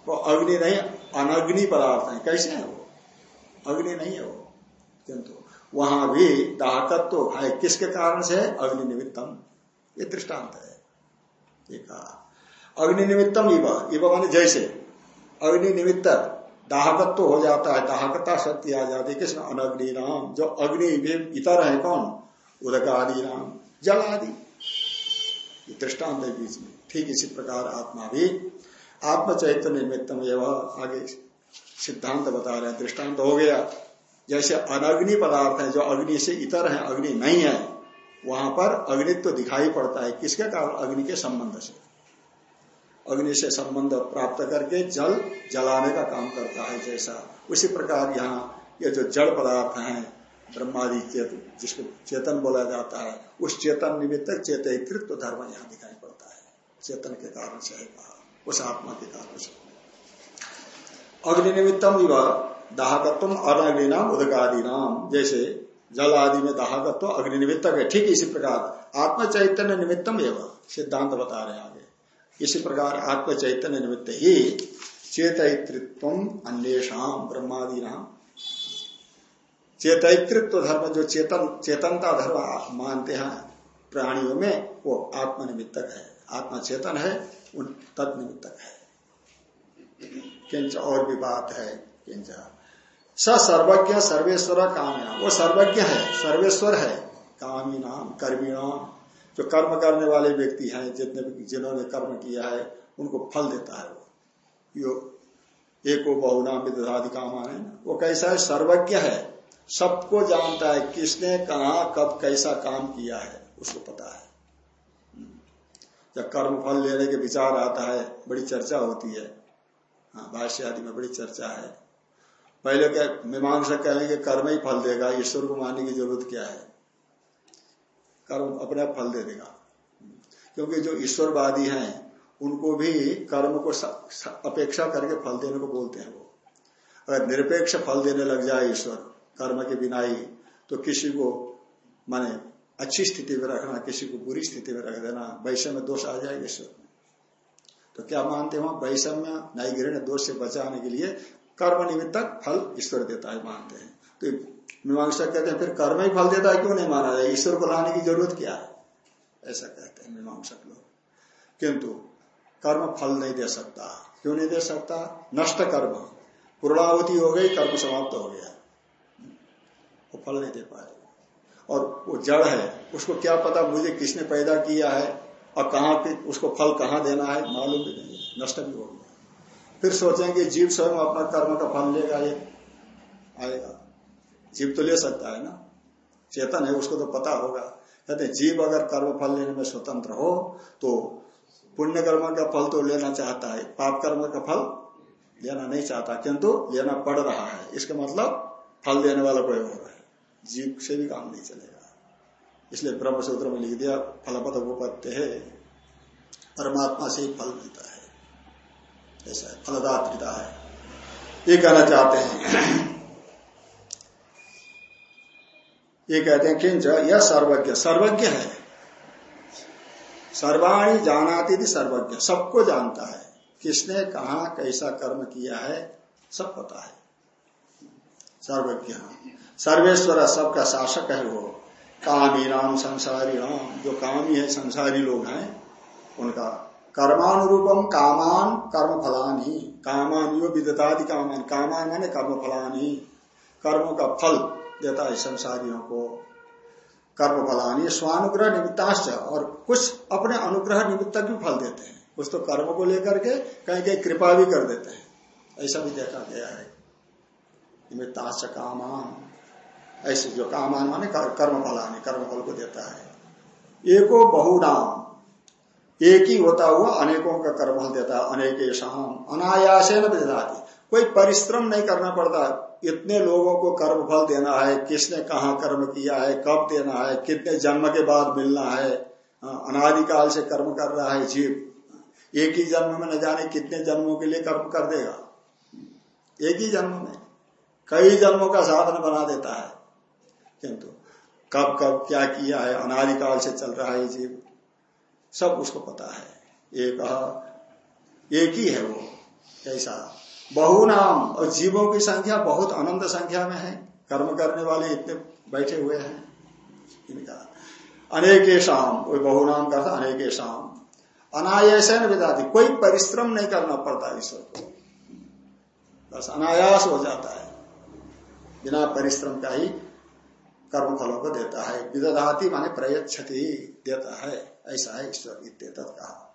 वो अग्नि नहीं, अनग्नि पदार्थ है। कैसे है वो? अग्नि नहीं है वो। किंतु वहाँ भी दाहकत्व तो है। किसके कारण से? अग्नि निमित्तम। ये दृष्टांत है। अग्नि निमित्तम इव। इव माने जैसे। अग्नि निमित्त दाहकत्व तो हो जाता है। दाहकता शक्ति आ जाती है। किस अनग्नि नाम। जो अग्नि इतर है कौन? उदक आदि नाम जल आदि दृष्टांत है बीच में। ठीक इसी प्रकार आत्मा भी। आत्म चैतन्य निमित्तम एवं आगे सिद्धांत बता रहे हैं। दृष्टांत हो गया। जैसे अनग्नि पदार्थ है, जो अग्नि से इतर है, अग्नि नहीं है, वहाँ पर अग्नित्व तो दिखाई पड़ता है। किसके कारण? अग्नि के संबंध से। अग्नि से संबंध प्राप्त करके जल जलाने का काम करता है जैसा। उसी प्रकार यहाँ ये जो जड़ पदार्थ हैं ब्रह्मादि चेतन जिसको चेतन बोला जाता है, उस चेतन निमित्त चेतिकृत धर्म यहाँ दिखाई पड़ता है। चेतन के कारण से है कहा उस आत्मा के कारण से। अग्नि निमित्तम दाहकत्व अग्नि नाम उदकादि नाम जैसे जल आदि में दाहकत्व अग्नि निमित्तक है, ठीक इसी प्रकार आत्म चैतन्य निमित्तम एवं, सिद्धांत बता रहे आगे। इसी प्रकार आत्म चैतन्य निमित्त ही चेतृत्व अन्येषाम ब्रह्मादि नाम चेतृत्व धर्म जो चेतन चेतनता धर्म मानते हैं, प्राणियों में, वो आत्म निमित्तक है। आत्मा चेतन है, उन तद है। किंच और भी बात है, किंच। सर्वज्ञ, सर्वेश्वर कामया। वो सर्वज्ञ है, सर्वेश्वर है। कामी नाम कर्मी नाम जो कर्म करने वाले व्यक्ति हैं, जितने जिन्होंने कर्म किया है, उनको फल देता है वो। यो एको बहुनाम विदधादि काम है वो कैसा है? सर्वज्ञ है। सबको जानता है किसने कहा, कब, कैसा काम किया है, उसको पता है। जब कर्म फल लेने के विचार आता है, बड़ी चर्चा होती है। हाँ भाष्य आदि में बड़ी चर्चा है। पहले क्या, मीमांसा कहेंगे कर्म ही फल देगा ईश्वर को मानने की ज़रूरत क्या है? कर्म अपने आप फल दे देगा। क्योंकि जो ईश्वरवादी हैं, उनको भी कर्म को अपेक्षा करके फल देने को बोलते हैं वो। अगर निरपेक्ष फल देने लग जाए ईश्वर कर्म के बिना ही तो किसी को, माने अच्छी स्थिति में रखना, किसी को बुरी स्थिति में रख देना, वैषम्य दोष आ जाएगा ईश्वर में। तो क्या मानते हैं वैषम्य न्यायगिरी दोष से बचाने के लिए कर्म निमित्तक फल ईश्वर देता है, मानते हैं। तो मीमांसा कहते हैं, फिर कर्म ही फल देता है, क्यों नहीं माना जाए? ईश्वर को लाने की ज़रूरत क्या है? ऐसा कहते हैं मीमांसक लोग। किंतु कर्म फल नहीं दे सकता। क्यों नहीं दे सकता? नष्ट कर्म। पूर्णावती हो गई, कर्म समाप्त हो गया। वो फल नहीं दे पाएगा और वो जड़ है, उसको क्या पता मुझे किसने पैदा किया है और कहाँ उसको फल कहाँ देना है, मालूम भी नहीं नष्ट भी हो गया। फिर सोचेंगे, जीव स्वयं अपना कर्म का फल लेगा, ये आएगा। जीव तो ले सकता है ना। चेतन है, उसको तो पता होगा। कहते जीव अगर कर्म फल लेने में स्वतंत्र हो तो पुण्य कर्म का फल तो लेना चाहता है, पाप कर्म का फल लेना नहीं चाहता, किंतु लेना पड़ रहा है। इसका मतलब फल देने वाला कोई और है। जीव से भी काम नहीं चलेगा। इसलिए ब्रह्म सूत्र में लिख दिया, फलपद उपत्य है, परमात्मा से ही फल मिलता है। ऐसा है फलदात्रिता है। ये कहना चाहते हैं। ये कहते हैं, किंच, यह सर्वज्ञ सर्वज्ञ है। सर्वाणी जानाती थी सर्वज्ञ, सबको जानता है। किसने कहा, कैसा कर्म किया है, सब पता है। सर्वज्ञ। सर्वेश्वर सबका शासक है वो। कामी राम संसारी राम जो कामी है, संसारी लोग हैं, उनका कर्मानुरूपम कामान कर्म फलान कामान यो विदतादि कामान। कामान माने कर्म फलान कर्मों का फल देता है संसारियों को। कर्म फलानी स्वानुग्रह निमित्ताश्च और कुछ अपने अनुग्रह निमित्त भी फल देते हैं। कुछ तो कर्म को लेकर के कहीं कहीं कृपा भी कर देते हैं। ऐसा भी देखा गया है। निमित्ताश्च कामान। ऐसे जो कामान माने कर्म फलानी कर्म फल को देता है। एको बहुनाम एक ही होता हुआ अनेकों का कर्म फल देता है अनेक शाम अनायास कोई परिश्रम नहीं करना पड़ता। इतने लोगों को कर्म फल देना है किसने कहा कर्म किया है कब देना है कितने जन्म के बाद मिलना है। हाँ, अनादिकाल से कर्म कर रहा है जीव। एक ही जन्म में न जाने कितने जन्मों के लिए कर्म कर देगा। एक ही जन्म में। कई जन्मों का साधन बना देता है। किंतु कब कब, क्या किया है, अनादिकाल से चल रहा है जीव। सब उसको पता है। एक एक ही है वो कैसा बहुनाम और जीवों की संख्या बहुत अनंत संख्या में है। कर्म करने वाले इतने बैठे हुए हैं। इनका अनेक शाम कोई बहुनाम करता अनेक शाम अनायास विदाती, कोई परिश्रम नहीं करना पड़ता ईश्वर को। बस अनायास हो जाता है। बिना परिश्रम का ही कर्म फलों को देता है। विदधाती माने प्रयच्छति, देता है। ऐसा है ईश्वर कहा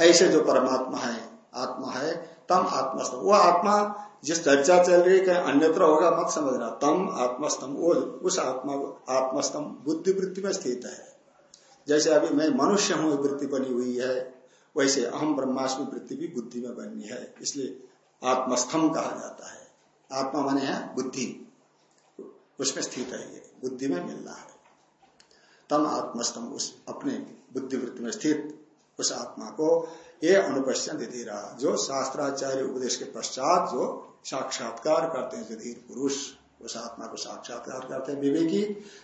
ऐसे जो परमात्मा है, आत्मा है, तम आत्मस्तम वो आत्मा जिस चर्चा चल रही है अन्यत्र होगा, मत समझना। तम आत्मस्तम वो उस आत्मा आत्मस्तम बुद्धि वृत्ति में स्थित है। जैसे अभी मैं मनुष्य हूँ, वृत्ति बनी हुई है, वैसे अहम ब्रह्मास्मि वृत्ति भी बुद्धि में बनी है। इसलिए आत्मस्थम कहा जाता है। आत्मा माने है बुद्धि। उसमें स्थित है ये बुद्धि में मिलना है। तम आत्मस्तम उस अपने बुद्धि वृत्ति में स्थित उस आत्मा को ये अनुपश्यंत धीरा जो शास्त्राचार्य उपदेश के पश्चात जो साक्षात्कार करते हैं धीर पुरुष, उस आत्मा को साक्षात्कार करते हैं विवेकी।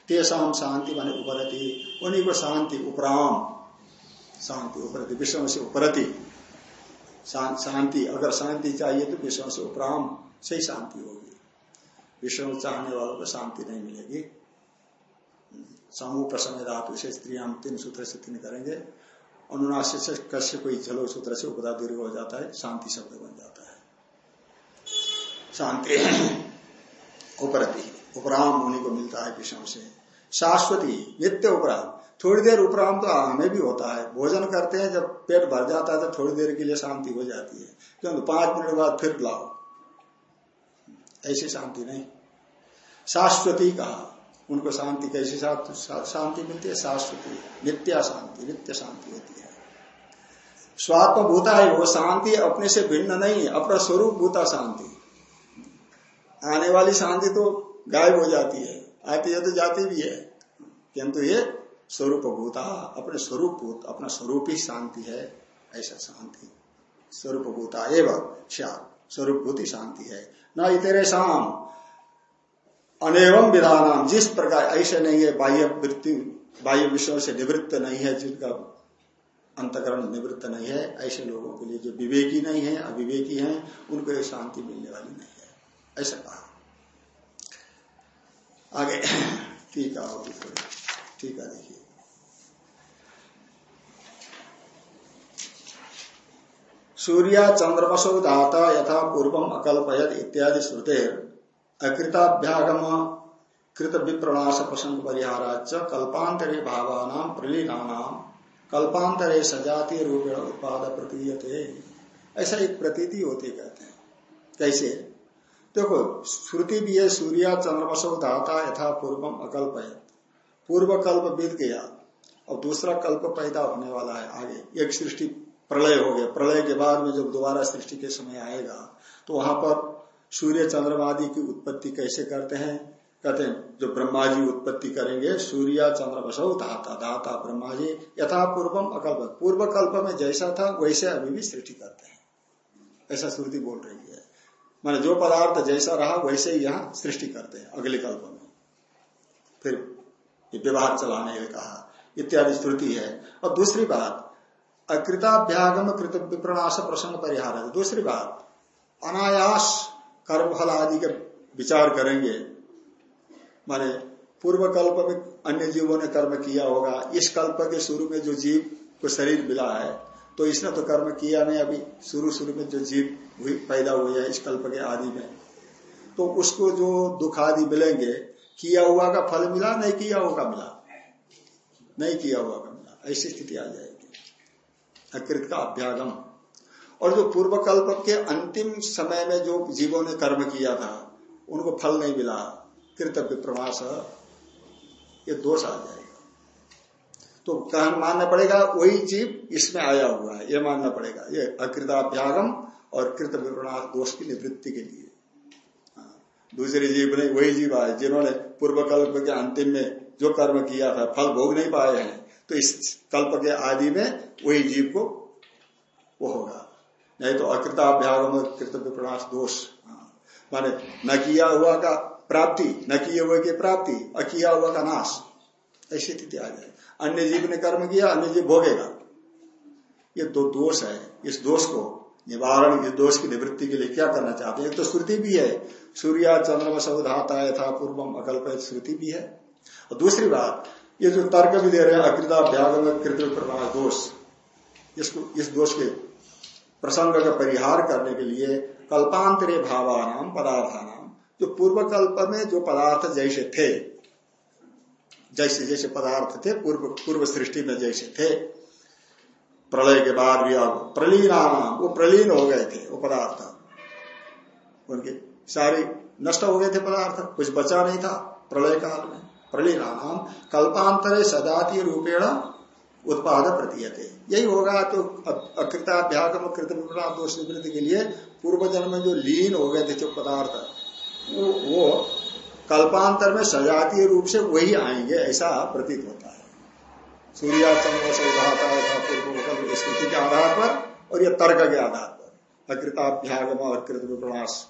तेसाम शांति माने उपरति, उन्हीं को शांति उपराम, शांति उपरति विषयों से उपरति। शांति, अगर शांति चाहिए तो विषयों से उपराम, से शांति होगी। विषयों चाहने वालों को शांति नहीं मिलेगी। समूह प्रसंग धातु से हम तीन सूत्र से तीन करेंगे। अनुनाश से कश्य कोई जलो सूत्र से उपदा दीर्घ हो जाता है, शांति शब्द बन जाता है। शांति उपरति, उपराम होने को मिलता है विषयों से। शाश्वती, नित्य उपराम, थोड़ी देर उपराम तो हमें भी होता है। भोजन करते हैं, जब पेट भर जाता है तो थोड़ी देर के लिए शांति हो जाती है। क्योंकि पाँच मिनट बाद फिर लाओ। ऐसी शांति नहीं। शाश्वती कहा। उनको शांति कैसी शांति मिलती है? शाश्वती नित्या शांति, नित्य शांति होती है। स्वात्म भूता है वो, शांति अपने से भिन्न नहीं है अपना स्वरूप भूता शांति। आने वाली शांति तो गायब हो जाती है आती है तो जाती भी है। किंतु ये स्वरूप भूता अपने स्वरूप भूत अपना स्वरूप ही शांति है, ऐसा शांति। स्वरूप भूता एवं स्वरूप भूति शांति है। न इतरे शाम अनेवम विधान जिस प्रकार, ऐसे नहीं है, बाह्य वृत्ति, बाह्य विषयों से निवृत्त नहीं है, जिनका अंतकरण निवृत्त नहीं है, ऐसे लोगों के लिए जो विवेकी नहीं है, अविवेकी हैं, उनको ये शांति मिलने वाली नहीं है। ऐसा कहा। आगे, ठीक है ठीक है, देखिए। सूर्य चंद्रमसो दाता यथा पूर्वम अकल्पयत इत्यादि श्रुतेर। अकृताभ्यागम कृत विप्रणाश प्रसंग परिहाराच कल्पांतरे भावानाम प्रलीनानाम कल्पांतरे सजाति रूपेण उत्पाद प्रतीयते ऐसा एक प्रतीति होती कहते हैं। कैसे? देखो, श्रुति भी है, सूर्य चंद्रमसो धाता यथा पूर्वम अकल्पयत। पूर्व कल्प बीत गया, और दूसरा कल्प पैदा होने वाला है आगे। एक सृष्टि प्रलय हो गया। प्रलय के बाद में जब दोबारा सृष्टि के समय आएगा तो वहाँ पर सूर्य चंद्रमादि की उत्पत्ति कैसे करते हैं? कहते हैं, जो ब्रह्मा जी उत्पत्ति करेंगे, सूर्य चंद्र बसौ धाता धाता ब्रह्मा जी यथा पूर्वम अकल्प। पूर्व कल्प में जैसा था, वैसे अभी भी सृष्टि करते हैं। ऐसा श्रुति बोल रही है। माने जो पदार्थ जैसा रहा, वैसे ही यहाँ सृष्टि करते हैं, अगले कल्प में। फिर विवाह चलाने के कहा, इत्यादि श्रुति है। और दूसरी बात, अकृताभ्यागम कृत विप्रणाश प्रसंग परिहार है। दूसरी बात, अनायास कर्म फल आदि के विचार करेंगे, माने पूर्व कल्प में अन्य जीवों ने कर्म किया होगा, इस कल्प के शुरू में जो जीव को शरीर मिला है तो इसने तो कर्म किया नहीं, अभी शुरू शुरू में जो जीव हुई पैदा हुई है इस कल्प के आदि में। तो उसको जो दुख आदि मिलेंगे, किया हुआ का फल मिला, नहीं किया हुआ का मिला? नहीं किया हुआ का मिला, ऐसी स्थिति आ जाएगी। अकृत का अभ्यागम। और जो पूर्व कल्प के अंतिम समय में जो जीवों ने कर्म किया था उनको फल नहीं मिला कृतव्य प्रवास ये दोष आ जाएगा। तो कहन मानना पड़ेगा वही जीव इसमें आया हुआ है ये मानना पड़ेगा। ये अकृताभ्यागम और कृत विप्रणाश दोष की निवृत्ति के लिए। हाँ, दूसरे जीव ने वही जीव आए जिन्होंने पूर्व कल्प के अंतिम में जो कर्म किया था फल भोग नहीं पाए हैं तो इस कल्प के आदि में वही जीव को वो होगा। नहीं तो अकृताभ्यागम कृत विप्रणाश दोष। माने न किया हुआ का प्राप्ति, न किए हुए की प्राप्ति, अकिया हुआ का नाश। ऐसी स्थिति आ जाए। अन्य जीव ने कर्म किया, अन्य जीव भोगेगा। ये दो दोष है। इस दोष को निवारण, इस दोष की निवृत्ति के लिए क्या करना चाहते हैं? एक तो श्रुति भी है। सूर्य चंद्रमा सौधाता था पूर्वम अकल्प श्रुति भी है। और दूसरी बात, ये जो तर्क भी दे रहे हैं अकृता व्यागम कृत्रिम प्रमाण दोष, इसको, इस दोष के प्रसंग का परिहार करने के लिए कल्पांतरे भावानाम, पदार्थानाम। जो पूर्व कल्प में जो पदार्थ जैसे थे, जैसे जैसे पदार्थ थे, पूर्व पूर्व सृष्टि में जैसे थे, प्रलय के बाद भी अब प्रलीनाम वो प्रलीन हो गए थे, वो पदार्थ। उनके सारे नष्ट हो गए थे पदार्थ, कुछ बचा नहीं था प्रलय काल में। प्रलीनाम कल्पांतरे सजातीय रूपेण उत्पाद प्रतीयते। यही होगा तो अकृताभ्यागम कृत दोष निवृत्ति के लिए पूर्व जन्म में जो लीन हो गए थे जो पदार्थ वो, वो कल्पांतर में सजातीय रूप से वही आएँगे ऐसा प्रतीत होता है। सूर्या चंद्र से उदाहता था पूर्व स्मृति के आधार पर और यह तर्क के आधार पर। अकृताभ्यागम और कृत विप्रणाश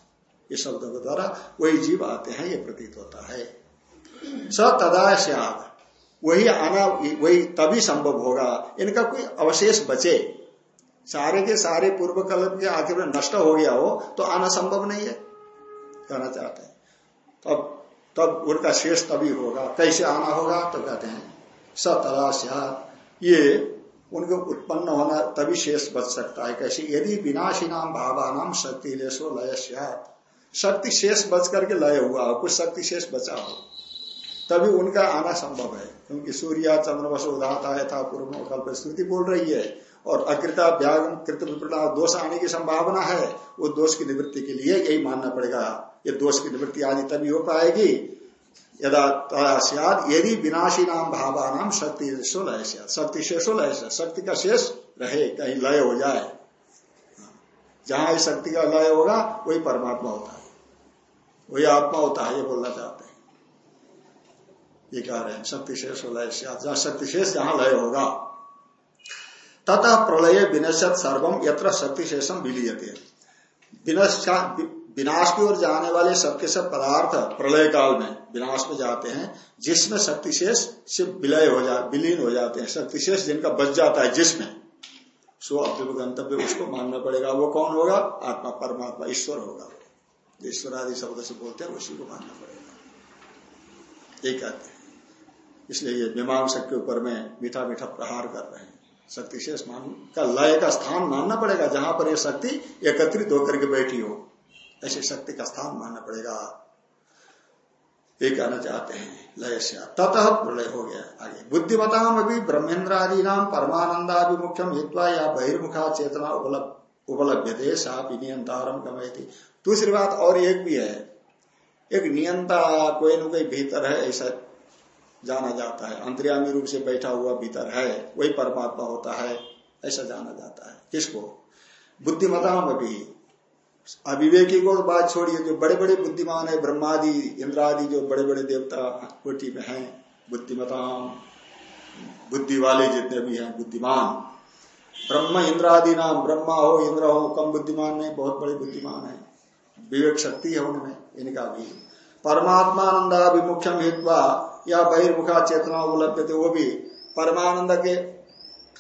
ये शब्दों के द्वारा वही जीव आते हैं ये प्रतीत होता है। स तदा सियाद वही आना, वही तभी संभव होगा। इनका कोई अवशेष बचे। सारे के सारे पूर्व कल्प के आखिर में नष्ट हो गया हो तो आना संभव नहीं है, कहना चाहते हैं। तब तब उनका शेष तभी होगा। कैसे आना होगा तो कहते हैं सतरा ये उनको उत्पन्न होना, तभी शेष बच सकता है। कैसे? यदि विनाशी नाम भावानाम शक्ति लेशो लय शक्ति शेष बच करके लय हुआ हो, कुछ शक्ति शेष बचा हो। तभी उनका आना संभव है, क्योंकि सूर्य चंद्र वसो उदाहता है, था पूर्व कल्प स्मृति बोल रही है, और अकृता व्यागम कृत विपरीता दोष आने की संभावना है, वो दोष की निवृत्ति के लिए यही मानना पड़ेगा। ये दोष की निवृत्ति आदि तभी हो पाएगी। यदा सियाद यदि विनाशी नाम भावा नाम शक्ति लय शक्ति शेषो लय शक्ति का शेष रहे, कहीं लय हो जाए। जहाँ शक्ति का लय होगा, वही परमात्मा होता है। वही आत्मा होता है, ये बोलना चाहते हैं। ये कह रहे हैं शक्ति शेष लय जहाँ शक्ति शेष जहाँ लय होगा। तथा प्रलय विनशत सर्वम यत्र शक्ति शेषम विलीयते विनाश की ओर जाने वाले सबके सब पदार्थ प्रलय काल में विनाश में जाते हैं, जिसमें शक्ति शेष से विलय हो जाए विलीन हो जाते हैं। शक्ति शेष जिनका बच जाता है जिसमें, सो अव्य गंतव्य उसको मानना पड़ेगा, वो कौन होगा? आत्मा, परमात्मा, ईश्वर होगा। ईश्वर आदि शब्द से बोलते हैं उसी को मानना पड़ेगा। ये कहते हैं। इसलिए ये मीमांसक के ऊपर में मीठा मीठा प्रहार कर रहे हैं। शक्ति शेष मान, का लय का स्थान मानना पड़ेगा, जहाँ पर ये शक्ति एकत्रित होकर के बैठी हो। ऐसे शक्ति का स्थान मानना पड़ेगा। ये कहना चाहते हैं, लय से ततः प्रलय हो गया आगे। बुद्धिमता अभी ब्रह्मेन्द्रादि नाम परमानंदाभिमुख्यम हित्वा या बहिर्मुखा चेतना उपलब्ध थे साप नियंतारम गमयती। दूसरी बात और एक भी है। एक नियंता कोई न कोई भीतर है, ऐसा जाना जाता है। अंतर्यामी रूप से बैठा हुआ भीतर है, वही परमात्मा होता है, ऐसा जाना जाता है। किसको? बुद्धिमता में भी। अविवेकी को बात छोड़िए, जो बड़े बड़े बुद्धिमान है, ब्रह्मादि, इंद्रादि, जो बड़े बड़े देवता कोटि में हैं बुद्धिमता बुद्धि वाले जितने भी हैं, बुद्धिमान। ब्रह्म इंद्रादि नाम, ब्रह्मा हो, इंद्र हो, कम बुद्धिमान नहीं, बहुत बड़े बुद्धिमान है। विवेक शक्ति है उनमें, इनका भी। परमात्मा परमात्मानंदाभिमुख्यम हित्वा या बहिर्मुखा चेतना उपलब्ध थे वो भी परमानंद के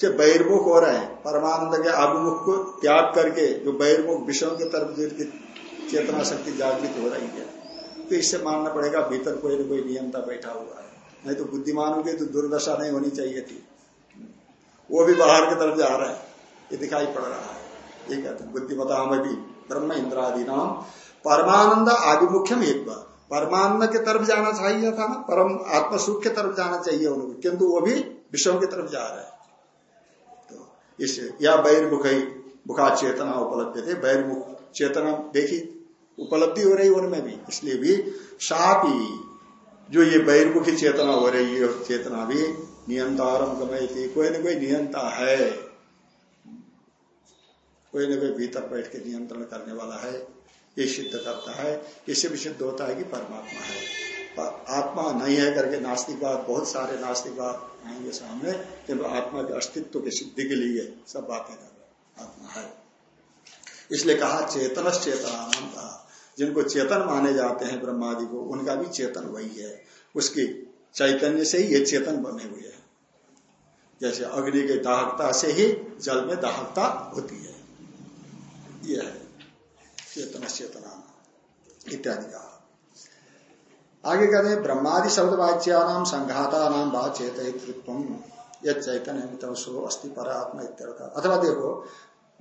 से बहिर्मुख हो रहे हैं। परमानंद के अभिमुख को त्याग करके जो बहिर्मुख विषयों की तरफ़ जिनकी चेतना शक्ति जागृत हो रही है तो इससे मानना पड़ेगा भीतर कोई ना कोई नियमता बैठा हुआ है। नहीं तो बुद्धिमानों की तो दुर्दशा नहीं होनी चाहिए थी। वो भी बाहर की तरफ़ जा रहे हैं, ये दिखाई पड़ रहा है। ये कहते बुद्धिमता हमें भी ब्रह्म इंद्रादि नाम। परमानंद आभिमुख्यम एक बार परमानंद की तरफ़ जाना चाहिए था ना, परम आत्म सुख की तरफ़ जाना चाहिए उनको किंतु वो भी विषयों की तरफ़ जा रहे हैं। तो इसे, या बहिर्मुख ही मुखा चेतना उपलब्ध थे बहिर्मुख चेतना देखी, उपलब्धि हो रही उनमें भी, इसलिए भी साप ही जो ये बहिर्मुखी चेतना हो रही है चेतना भी नियंतारम गमय थी कोई ना कोई नियंता है। कोई ना कोई भीतर बैठ के नियंत्रण करने वाला है। ये सिद्ध करता है, इससे भी सिद्ध होता है कि परमात्मा है। आत्मा नहीं है करके नास्तिकवाद बहुत सारे नास्तिकवाद आएँगे सामने किंतु आत्मा के अस्तित्व की सिद्धि के लिए सब बातें कर आत्मा है। इसलिए कहा चेतन चेतना कहा जिनको चेतन माने जाते हैं ब्रह्मादि को, उनका भी चेतन वही है। उसकी चैतन्य से ही ये चेतन बने हुए हैं। जैसे अग्नि के दाहकता से ही जल में दाहकता होती है। यह है। चेतन चेतना इत्यादि का आगे कहते हैं, ब्रह्मादि शब्द वाच्यानाम संघाता नाम बा चेतृत्व यह चैतन्य सो अस्थि परात्मा इत्यर्थ। अथवा देखो,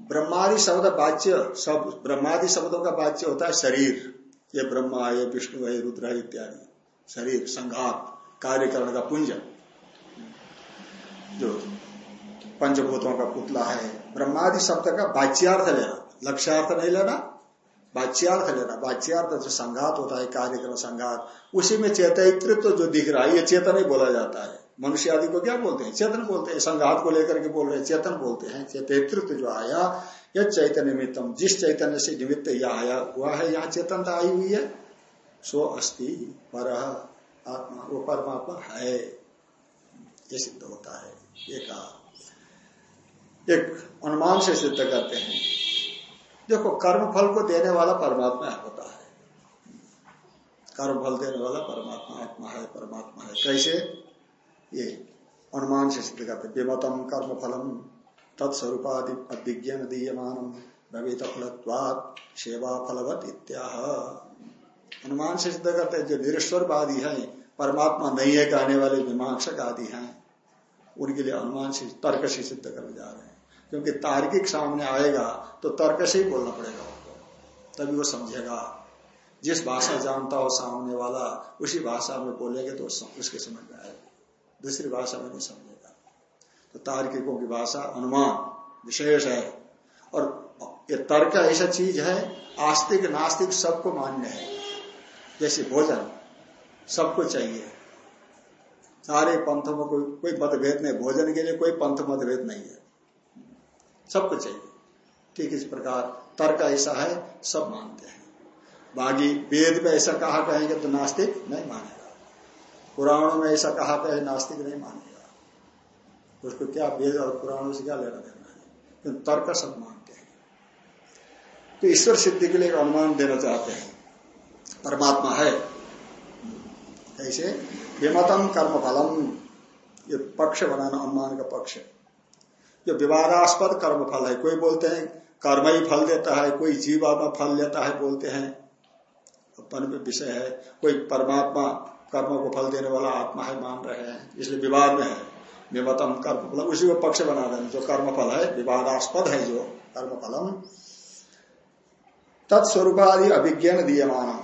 ब्रह्मादि शब्द वाच्य सब, ब्रह्मादि शब्दों का वाच्य होता है शरीर। ये ब्रह्मा, ये विष्णु है रुद्र है इत्यादि। शरीर, संघात, कार्यकरण का पुंज जो पंचभूतों का पुतला है, ब्रह्मादि शब्द का वाच्यार्थ लेना, लक्ष्यार्थ नहीं लेना बाच्यार्थ लेना बाच्यार्थ जो संघात होता है, कार्यक्रम संघात, उसी में चेतृत्व जो दिख रहा है, ये चेतन ही बोला जाता है। मनुष्य आदि को क्या बोलते हैं? चेतन बोलते हैं, संघात को लेकर के बोल रहे हैं, चेतन बोलते हैं। चेतृत्व जो आया, यह चैतन्य निमित्तम, जिस चैतन्य से निमित्त यह आया हुआ है, यहाँ चेतनता आई हुई है। सो अस्थि पर आत्मा, वो परमात्मा है। ये सिद्ध होता है। एक अनुमान से सिद्ध करते हैं। देखो कर्म फल को देने वाला परमात्मा होता है। कर्म फल देने वाला परमात्मा, आत्मा है, परमात्मा है। कैसे? ये अनुमान से सिद्ध करते विमतम कर्म फलम तत्स्वरूपादि अभिज्ञान दीयमान भवित फलत्वात सेवा फलवत इत्याह। अनुमान से सिद्ध करते जो निरेश्वरवादी है, परमात्मा नहीं है कहने वाले मीमांसक आदि हैं, उनके लिए अनुमान से, तर्क से सिद्ध करने जा रहे हैं। क्योंकि तार्किक सामने आएगा तो तर्क से ही बोलना पड़ेगा उनको। तभी वो समझेगा। जिस भाषा जानता हो सामने वाला, उसी भाषा में बोलेंगे तो उसके समझ में आएगा। दूसरी भाषा में नहीं समझेगा। तो तार्किकों की भाषा अनुमान, विशेष है। और ये तर्क ऐसा चीज़ है, आस्तिक, नास्तिक सबको मान्य है। जैसे भोजन, सबको चाहिए। सारे पंथों में कोई कोई मतभेद नहीं, भोजन के लिए कोई पंथ मतभेद नहीं है। सबको चाहिए ठीक इस प्रकार तर्क ऐसा है, सब मानते हैं। बाकी वेद में ऐसा कहा कहेंगे तो नास्तिक नहीं मानेगा। पुराणों में ऐसा कहा कहे नास्तिक नहीं मानेगा। उसको क्या वेद और पुराणों से क्या लेना देना है? क्योंकि तर्क सब मानते हैं। तो ईश्वर सिद्धि के लिए अनुमान देना चाहते हैं। परमात्मा है। ऐसे विमतम कर्म फलम ये पक्ष बनाना, अनुमान का पक्ष जो विवादास्पद कर्म फल है, कोई बोलते हैं, कर्म ही फल देता है, कोई जीवात्मा फल लेता है, बोलते हैं। अपन में विषय है, कोई परमात्मा कर्म को फल देने वाला आत्मा है, मान रहे हैं, इसलिए विवाद में है। विमतम कर्म फल उसी को पक्ष बना रहे जो कर्म फल है, विवादास्पद है जो कर्म फलम तत्स्वरूप आदि अभिज्ञान दीयमान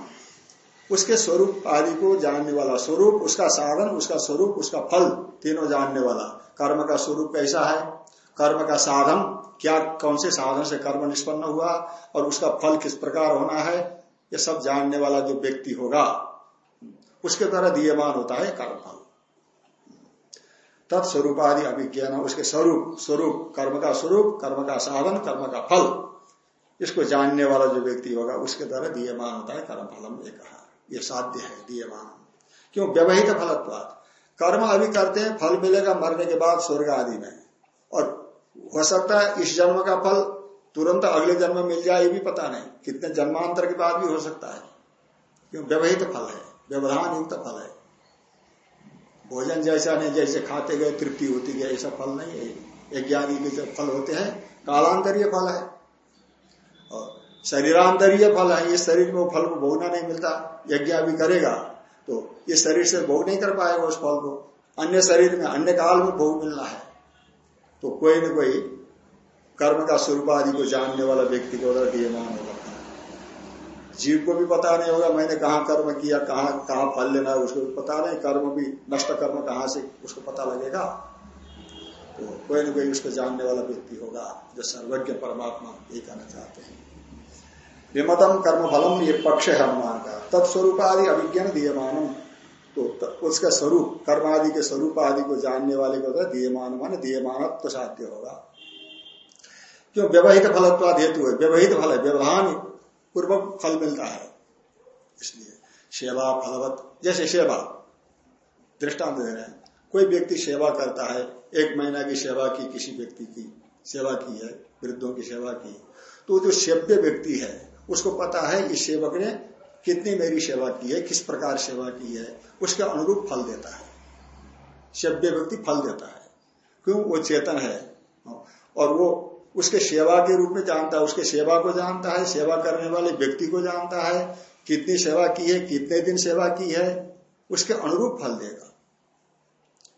उसके स्वरूप आदि को जानने वाला स्वरूप, उसका साधन, उसका स्वरूप, उसका फल, तीनों जानने वाला। कर्म का स्वरूप कैसा है? कर्म का साधन, क्या, कौन से साधन से कर्म निष्पन्न हुआ और उसका फल किस प्रकार होना है, ये सब जानने वाला जो व्यक्ति होगा, उसके द्वारा दीयमान होता है कर्म फल। तत्स्वरूप आदि अभिज्ञान, उसके स्वरूप स्वरूप, कर्म का स्वरूप, कर्म का साधन, कर्म का फल, इसको जानने वाला जो व्यक्ति होगा, उसके द्वारा दीयमान होता है कर्म फलम ये कहा। ये साध्य है, दीयमान। क्यों? व्यवहित फलत्वाद कर्म अभी करते हैं, फल मिलेगा, मरने के बाद स्वर्ग आदि में। और हो सकता है इस जन्म का फल तुरंत अगले जन्म मिल जाए, ये भी पता नहीं। कितने जन्मांतर के बाद भी हो सकता है। क्यों? व्यवहित फल है। व्यवधान युक्त फल है। भोजन जैसा नहीं, जैसे खाते गए, तृप्ति होती गई, ऐसा फल नहीं है। ज्ञानी के जो फल होते हैं, कालांतरीय फल है। और शरीरांतरीय फल है। इस शरीर में फल को भोगना नहीं मिलता। यज्ञ भी करेगा तो इस शरीर से भोग नहीं कर पाएगा उस फल को। अन्य शरीर में, अन्य काल में भोग मिलना है। तो कोई न कोई कर्म का स्वरूप आदि को जानने वाला व्यक्ति को उधर दीयमान होगा जीव को भी पता नहीं होगा, मैंने कहा कर्म किया, कहा कहा फल लेना है उसको पता नहीं, कर्म भी, नष्ट कर्म कहाँ से उसको पता लगेगा? तो कोई न कोई उसको जानने वाला व्यक्ति होगा, जो सर्वज्ञ परमात्मा ये कहना चाहते हैं। विमतम कर्म फलम ये पक्ष है हनुमान का। तत्स्वरूप आदि अभिज्ञान दीयमानम। तो उसका स्वरूप कर्म आदि के स्वरूप आदि को जानने वाले को होता है दीयमान मान दीयमान तो साध्य होगा। क्यों? व्यवहित फलत्वाद हेतु है। व्यवहित फल है, व्यवधान पूर्व फल मिलता है। इसलिए सेवा, फलवत, जैसे सेवा, दृष्टांत दे रहे हैं। कोई व्यक्ति सेवा करता है, एक महीना की सेवा की, किसी व्यक्ति की सेवा की है, वृद्धों की सेवा की तो जो सेव्य व्यक्ति है, उसको पता है इस सेवक ने कितनी मेरी सेवा की है, किस प्रकार सेवा की है, उसके अनुरूप फल देता है। सेव्य व्यक्ति फल देता है। क्यों? वो चेतन है। और वो उसके सेवा के रूप में जानता है, उसके सेवा को जानता है, सेवा करने वाले व्यक्ति को जानता है, कितनी सेवा की है, कितने दिन सेवा की है, उसके अनुरूप फल देगा।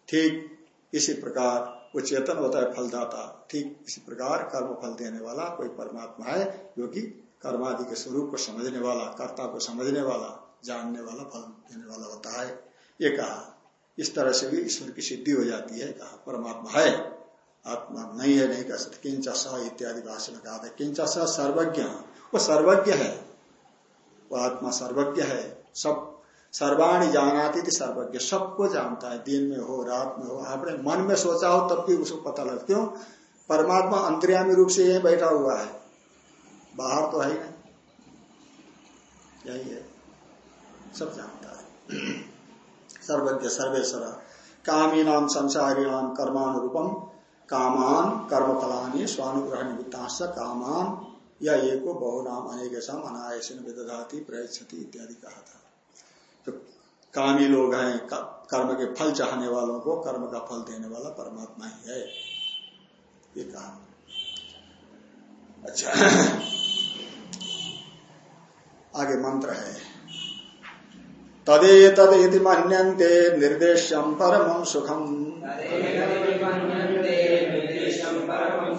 ठीक इसी प्रकार वो चेतन होता है, फलदाता। ठीक इसी प्रकार कर्म फल देने वाला कोई परमात्मा है, जो कि कर्मादि के स्वरूप को समझने वाला, कर्ता को समझने वाला, जानने वाला, फल देने वाला होता है। ये कहा, इस तरह से भी ईश्वर की सिद्धि हो जाती है, कहा, परमात्मा है। आत्मा नहीं है, नहीं कह सकते। किंच इत्यादि भाषण कहा था। किंच सर्वज्ञ। वो सर्वज्ञ है। वो आत्मा सर्वज्ञ है। सब, सर्वाणी जानाती थी सर्वज्ञ। सबको जानता है। दिन में हो, रात में हो। आपने मन में सोचा हो, तब भी उसको पता लगता क्यों? परमात्मा अंतर्यामी रूप से यही बैठा हुआ है। बाहर तो है ही नहीं। यही है। सब जानता है। सर्वज्ञ, सर्वेश्वर। कामी नाम संसारी नाम कर्मानुरूपम कामान कर्म फलानी स्वानुग्रह निमित्तांश कामान या एको बहु नाम अनेक अनायसन विदधाती, प्रयच्छति इत्यादि कहा था। तो कामी लोग हैं कर्म के फल चाहने वालों को कर्म का फल देने वाला परमात्मा ही है। ये कहा। अच्छा। आगे मंत्र है। तदे तद मनते निर्देशम परम सुखम।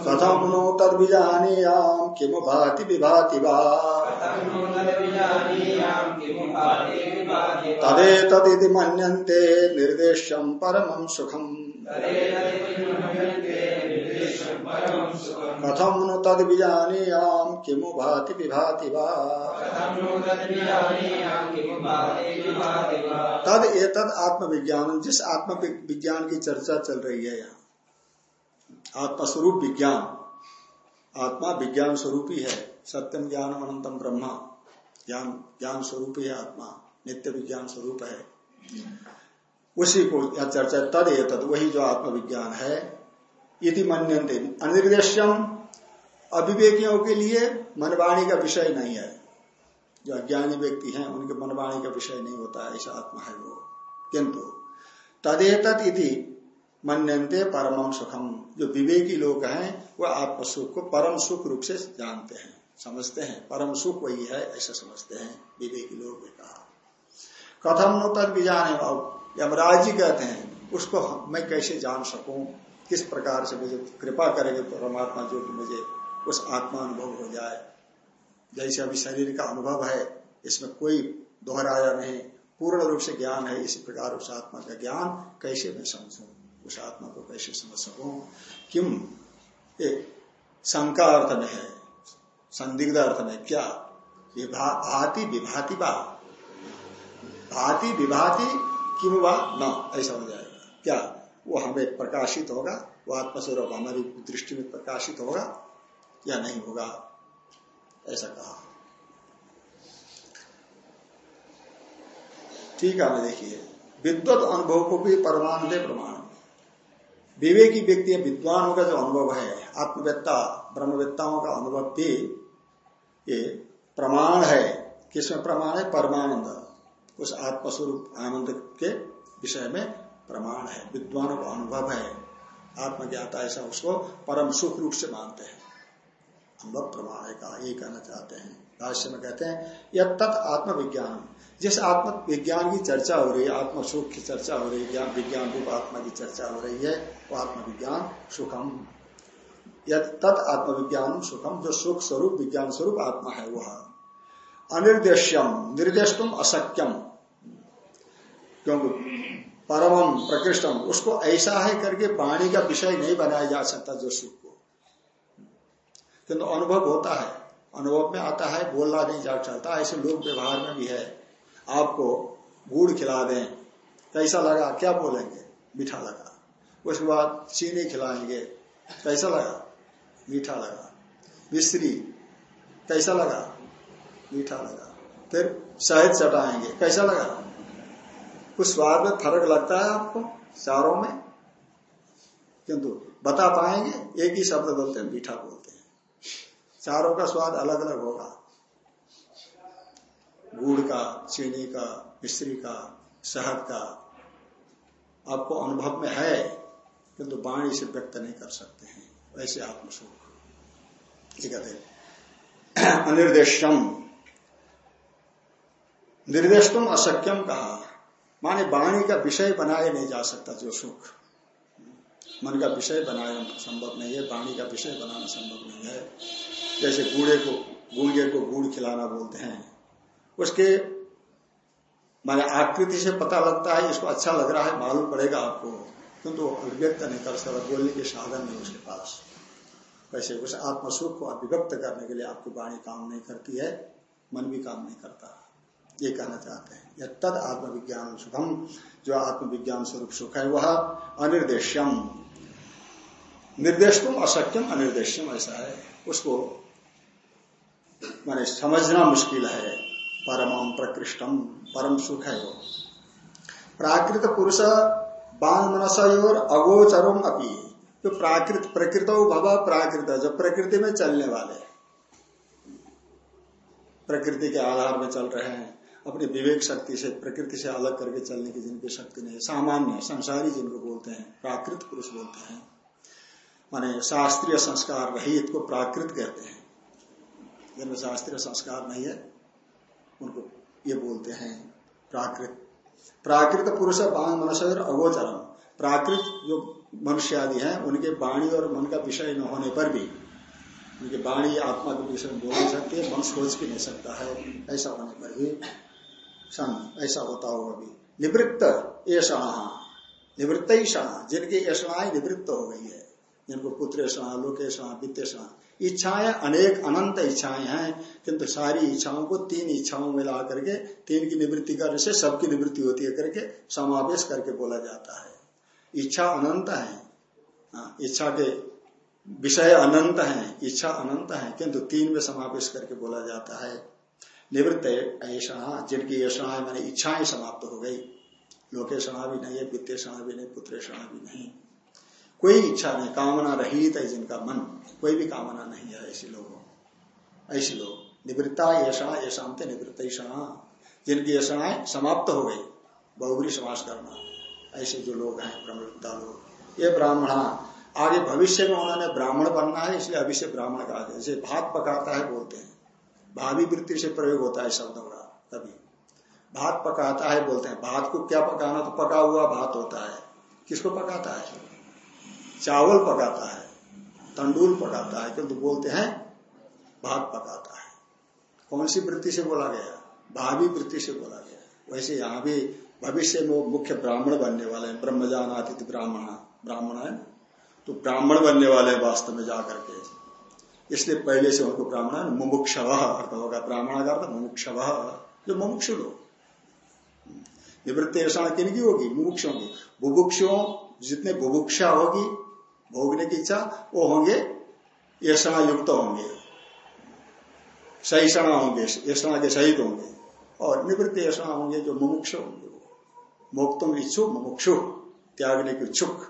कथम नो तद बीजानीयाम किम भाति विभाति तदिति मन्यन्ते निर्देशम परम सुखम। कथम नु तद बीजानीयाम किमु भाति विभाति वा? तद एतद आत्मविज्ञान, जिस आत्म विज्ञान की चर्चा चल रही है यहाँ। आत्मस्वरूप विज्ञान, आत्मा विज्ञान स्वरूप ही सत्यम ज्ञान अनंतम ब्रह्मा। ज्ञान ज्ञान स्वरूप ही आत्मा, नित्य विज्ञान स्वरूप है। उसी को यह चर्चा, तद है तद वही जो आत्मविज्ञान है यदि मनते अनिर्देश्यम अभिवेकियों के लिए मनवाणी का विषय नहीं है। जो अज्ञानी व्यक्ति हैं, उनके मनवाणी का विषय नहीं होता है, ऐसा आत्मा है वो। किंतु तदेत इति मनते परम सुखम जो विवेकी लोग हैं वह आत्म सुख को परम सुख रूप से जानते हैं, समझते हैं। परम सुख वही है, ऐसा समझते हैं विवेकी लोग कथम नो तक भी जाने यमराज जी कहते हैं, उसको मैं कैसे जान सकूँ? किस प्रकार से मुझे कृपा करेंगे परमात्मा जो कि मुझे उस आत्मा अनुभव हो जाए। जैसे अभी शरीर का अनुभव है, इसमें कोई दोहराया नहीं, पूर्ण रूप से ज्ञान है, इसी प्रकार उस आत्मा का ज्ञान कैसे मैं समझू? उस आत्मा को कैसे समझ सकू? किम? एक शंका अर्थ में है, संदिग्ध अर्थ में क्या? भाति विभाति बा। भाति विभाति किम वा न, ऐसा हो जाएगा। क्या? वो हमें प्रकाशित होगा, वो आत्मस्वरूप हमारी दृष्टि में प्रकाशित होगा या नहीं होगा, ऐसा कहा। ठीक है देखिए, विद्वत अनुभव को भी परमाणु दे प्रमाण। विवेकी व्यक्ति विद्वानों का जो अनुभव है, आत्मवेत्ता, ब्रह्मवेत्ताओं का अनुभव भी ये प्रमाण है। किसमें प्रमाण है? परमानंद, उस आत्मस्वरूप आनंद के विषय में प्रमाण है, विद्वानों का अनुभव है, आत्मज्ञाता ऐसा उसको परम सुख रूप से मानते हैं। अनुभव प्रमाण है कहा ये कहना चाहते हैं। भाष्य में कहते हैं, यह तत् आत्मविज्ञान। जिस आत्म विज्ञान की चर्चा हो रही है आत्म सुख की चर्चा हो रही है विज्ञान रूप आत्मा की चर्चा हो रही है, वो आत्मविज्ञान सुखम। तत् आत्मविज्ञान सुखम, जो सुख स्वरूप, विज्ञान स्वरूप आत्मा है वह। अनिर्देश्यम, निर्देश तुम अशक्यम क्योंकि परमम प्रकृष्टम उसको ऐसा है करके वाणी का विषय नहीं बनाया जा सकता जो सुख को। किंतु अनुभव होता है। अनुभव में आता है, बोलना नहीं जा सकता। ऐसे लोग व्यवहार में भी है। आपको गुड़ खिला दें। कैसा लगा? क्या बोलेंगे? मीठा लगा। उसके बाद चीनी खिलाएँगे। कैसा लगा? मीठा लगा। मिश्री कैसा लगा? मीठा लगा। फिर शहद चटाएँगे। कैसा लगा? कुछ स्वाद में फ़र्क लगता है आपको? चारों में? किंतु बता पाएँगे, एक ही शब्द बोलते हैं, मीठा बोलते हैं। चारों का स्वाद अलग अलग होगा। गुड़ का, चीनी का, मिश्री का, शहद का आपको अनुभव में है, किंतु वाणी से व्यक्त नहीं कर सकते हैं। वैसे आत्मसुख कहते अनिर्देशम निर्देशम अशक्यम कहा। माने वाणी का विषय बनाया नहीं जा सकता जो सुख मन का विषय बनाना संभव नहीं है वाणी का विषय बनाना संभव नहीं है। जैसे गुड़े को गुड़े को गुड़ खिलाना बोलते हैं। उसके माने आकृति से पता लगता है, इसको अच्छा लग रहा है, मालूम पड़ेगा आपको। किंतु अभिव्यक्त नहीं कर सकता, बोलने के साधन नहीं उसके पास। वैसे उस आत्मसुख को अभिव्यक्त करने के लिए आपकी वाणी काम नहीं करती है, मन भी काम नहीं करता। ये कहना चाहते हैं। यह तद आत्मविज्ञान सुखम जो आत्मविज्ञान स्वरूप सुख है वह अनिर्देश्यम। निर्देश तुम अशक्यम अनिर्देश्यम ऐसा है। उसको माने समझना मुश्किल है। परम प्रकृष्टम परम सुख है वो। प्राकृत पुरुष बाण मनसयोर अगोचरम अपी। जो प्राकृत, प्रकृत भव प्राकृत, जो प्रकृति में चलने वाले। प्रकृति के आधार में चल रहे हैं। अपनी विवेक शक्ति से, प्रकृति से अलग करके चलने की जिनकी शक्ति नहीं सामान्य, संसारी जिनको बोलते हैं, प्राकृत पुरुष बोलते हैं। माने शास्त्रीय संस्कार रहित को प्राकृत कहते हैं। जिनमें शास्त्रीय संस्कार नहीं है, उनको ये बोलते हैं प्राकृत। प्राकृत पुरुष बाण मनसर अगोचरम। प्राकृत जो मनुष्य आदि है, उनके वाणी और मन का विषय न होने पर भी, उनके वाणी, आत्मा के विषय में बोल नहीं सकते, मन सोच भी नहीं सकता है, ऐसा होने पर भी। सन ऐसा होता हो अभी। निवृत्त ऐषणा निवृत्त ही क्षण जिनकी ऐषणाएँ निवृत्त हो गई है जिनको पुत्र ऐषणा लोकेषणा वित्तेषणा इच्छाएँ अनेक अनंत इच्छाएँ हैं किंतु सारी इच्छाओं को तीन इच्छाओं में ला करके तीन की निवृत्ति करने से सबकी निवृत्ति होती है करके समावेश करके बोला जाता है। इच्छा अनंत है। हाँ, इच्छा के विषय अनंत है इच्छा अनंत है किंतु तीन में समावेश करके बोला जाता है। निवृत्त ऐसा जिनकी ऐसा मैंने इच्छाएँ समाप्त हो गई। लोकेशणा भी नहीं है वित्तेषणा भी नहीं पुत्रेषणा भी नहीं। कोई इच्छा नहीं, कामना रहित है जिनका मन। कोई भी कामना नहीं है ऐसे लोगों ऐसे लोग, निवृत्ता यशा यशांत निवृत्त जिनकी यशनाएँ समाप्त हो गई बहुबरी समास करना ऐसे जो लोग हैं ब्रह्मविद्ता लोग, ये ब्राह्मणा। आगे भविष्य में उन्होंने ब्राह्मण बनना है, इसलिए अभी से ब्राह्मण कहा जैसे भात पकाता है, बोलते हैं। भावी वृत्ति से प्रयोग होता है शब्द का कभी भात पकाता है बोलते हैं, भात को क्या पकाना तो पका हुआ भात होता है। किसको पकाता है? चावल पकाता है तंडूल पकाता है, किंतु बोलते हैं, भात पकाता है। कौन सी वृत्ति से बोला गया? भावी वृत्ति से बोला गया। वैसे यहाँ भी भविष्य में मुख्य ब्राह्मण बनने वाले हैं ब्रह्मजान आतिथ्य ब्राह्मण ब्राह्मण है तो ब्राह्मण बनने वाले वास्तव में जाकर के। इसलिए पहले से उनको ब्राह्मण मुमुक्ष अर्थ होगा, ब्राह्मण का अर्थ मुमुक्ष जो मुमुक्ष लोग। ऐसा किन की होगी? मुमुक्षों की। बुभुक्षों, जितने बुभुक्षा होगी, भोगने की इच्छा, वो होंगे, ऐसा युक्त होंगे। सहिषणा होंगे यशना के सहित होंगे। और निवृत्त ऐसा होंगे जो मुमुक्ष होंगे वो। मोक्तुम इच्छुक, मुमुक्षु। त्यागने की इच्छुक।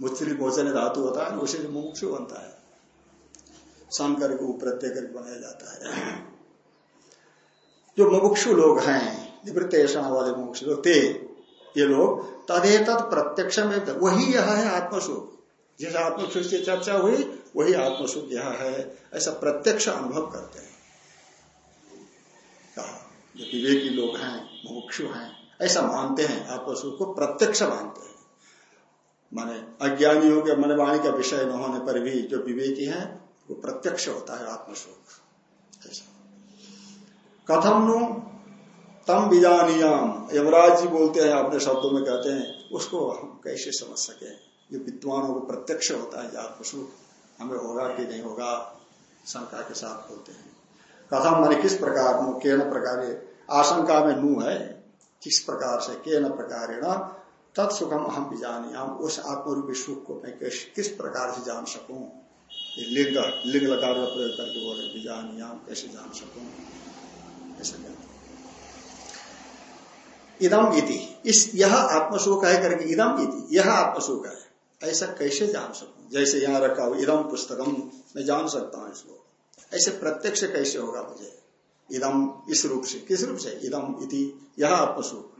मुस्त्री भोजन धातु होता है, उसे मुमुक्षु बनता है। सन करके प्रत्यय करके बनाया जाता है। जो मुमुक्षु लोग हैं निवृत्त यशना वाले मुमुक्षु लोग, ते, ये लोग तदे तद प्रत्यक्ष में वही यह है आत्मसुख जिस आत्मसुख की चर्चा हुई, वही आत्मसुख यह है। ऐसा प्रत्यक्ष अनुभव करते हैं। कहा, जो विवेकी लोग हैं, मुमुक्षु हैं, ऐसा मानते हैं आत्मसुख को प्रत्यक्ष मानते हैं। माने अज्ञानियों के मनवाणी का विषय न होने पर भी जो विवेकी हैं वो प्रत्यक्ष होता है आत्मसुख ऐसा। कथम नु तम बीजानियाम यमराज जी बोलते हैं, अपने शब्दों में कहते हैं, उसको हम कैसे समझ सके? ये विद्वानों को प्रत्यक्ष होता है पशु हमें होगा कि नहीं होगा, शंका के साथ बोलते हैं। कथम मैंने किस प्रकार नु के प्रकार? आशंका में नु है, किस प्रकार से के न प्रकार तत्सुखम हम उस आत्मरूपी सुख को मैं किस प्रकार से जान सकूँ? लिंग लिंग लकार का प्रयोग करके बोले बीजानी हम कैसे जान सकूँ? ऐसा कहते इदम इति। इस यह आत्मसुख है करके इदम इति। यह आत्मसुख है। ऐसा कैसे जान सकूँ? जैसे यहाँ रखा हो इदम पुस्तकम, मैं जान सकता हूँ इसको ऐसे प्रत्यक्ष कैसे होगा मुझे? इदम इस रूप से। किस रूप से? इदम इति। यह आत्मसुख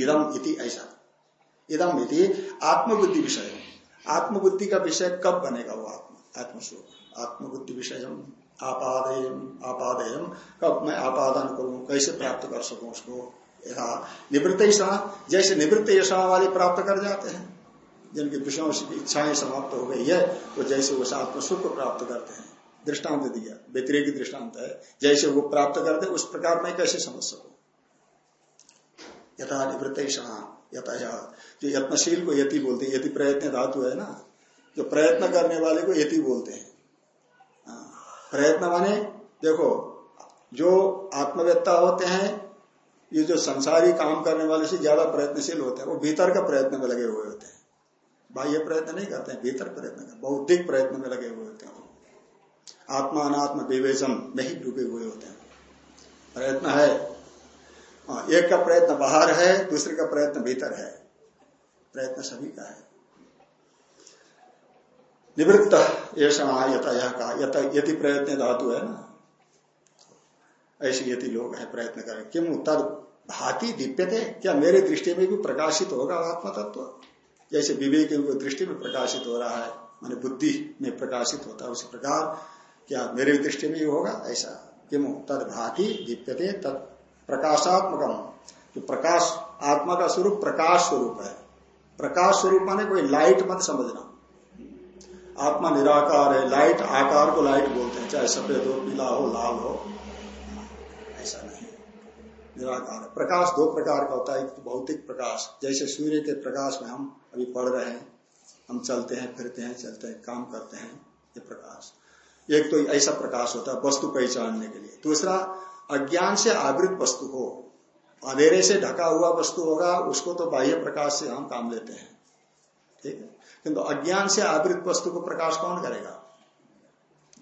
इदम इति ऐसा। इदम इति आत्मबुद्धि विषय। आत्मबुद्धि का विषय कब बनेगा वो आत्म आत्मसुख आत्मबुद्धि विषय आपादयम आपादयम। कब मैं आपादन करूँ? कैसे प्राप्त कर सकूँ उसको? निवृत्त जैसे निवृत्त यशा वाले प्राप्त कर जाते हैं, जिनकी विषयों की इच्छाएँ समाप्त हो गई है वो जैसे वो आत्म सुख को प्राप्त करते हैं। दृष्टांत दिया। व्यतिरेकी दृष्टांत है। जैसे वो प्राप्त करते उस प्रकार में कैसे समझ सकू? यथा निवृत्त यथा जो यत्नशील को यति बोलते हैं यति प्रयत्न धातु है ना जो प्रयत्न करने वाले को यति बोलते हैं। हाँ, प्रयत्न माने देखो जो आत्मवेत्ता होते हैं ये जो संसारी काम करने वाले से ज़्यादा प्रयत्नशील होते हैं वो भीतर का प्रयत्न में लगे हुए होते हैं। बाह्य प्रयत्न नहीं करते हैं भीतर प्रयत्न करते बौद्धिक प्रयत्न में लगे हुए होते हैं आत्मा अनात्म विवेचन में ही डूबे हुए होते हैं। प्रयत्न है हाँ, एक का प्रयत्न बाहर है दूसरे का प्रयत्न भीतर है। प्रयत्न सभी का है। निवृत्त ऐसा यत यह का यति प्रयत्न धातु है ना? ऐसे यति लोग है प्रयत्न करें। किम तद भांति दीप्यते? क्या मेरे दृष्टि में भी प्रकाशित होगा आत्मा तत्व जैसे विवेक दृष्टि में प्रकाशित हो रहा है माने बुद्धि में प्रकाशित होता है उसी प्रकार क्या मेरे दृष्टि में ही होगा? ऐसा। किम तद भांति दीप्यते? तत् प्रकाशात्मकम। जो प्रकाश, आत्मा का स्वरूप प्रकाश स्वरूप है। प्रकाश स्वरूप माने कोई लाइट मत समझना। आत्मा निराकार है लाइट आकार को लाइट बोलते हैं, चाहे सफ़ेद हो, पीला हो, लाल हो। ऐसा नहीं। निराकार प्रकाश दो प्रकार का होता है, एक तो भौतिक प्रकाश। जैसे सूर्य के प्रकाश में हम अभी पढ़ रहे हैं, हम चलते हैं, फिरते हैं, चलते हैं, काम करते हैं, ये प्रकाश। एक तो ऐसा प्रकाश होता है, वस्तु पहचानने के लिए। दूसरा अज्ञान से आवृत वस्तु हो, अंधेरे से ढका हुआ वस्तु होगा, उसको तो बाह्य प्रकाश से हम काम लेते हैं। ठीक है? किंतु अज्ञान से आवृत वस्तु को प्रकाश कौन करेगा?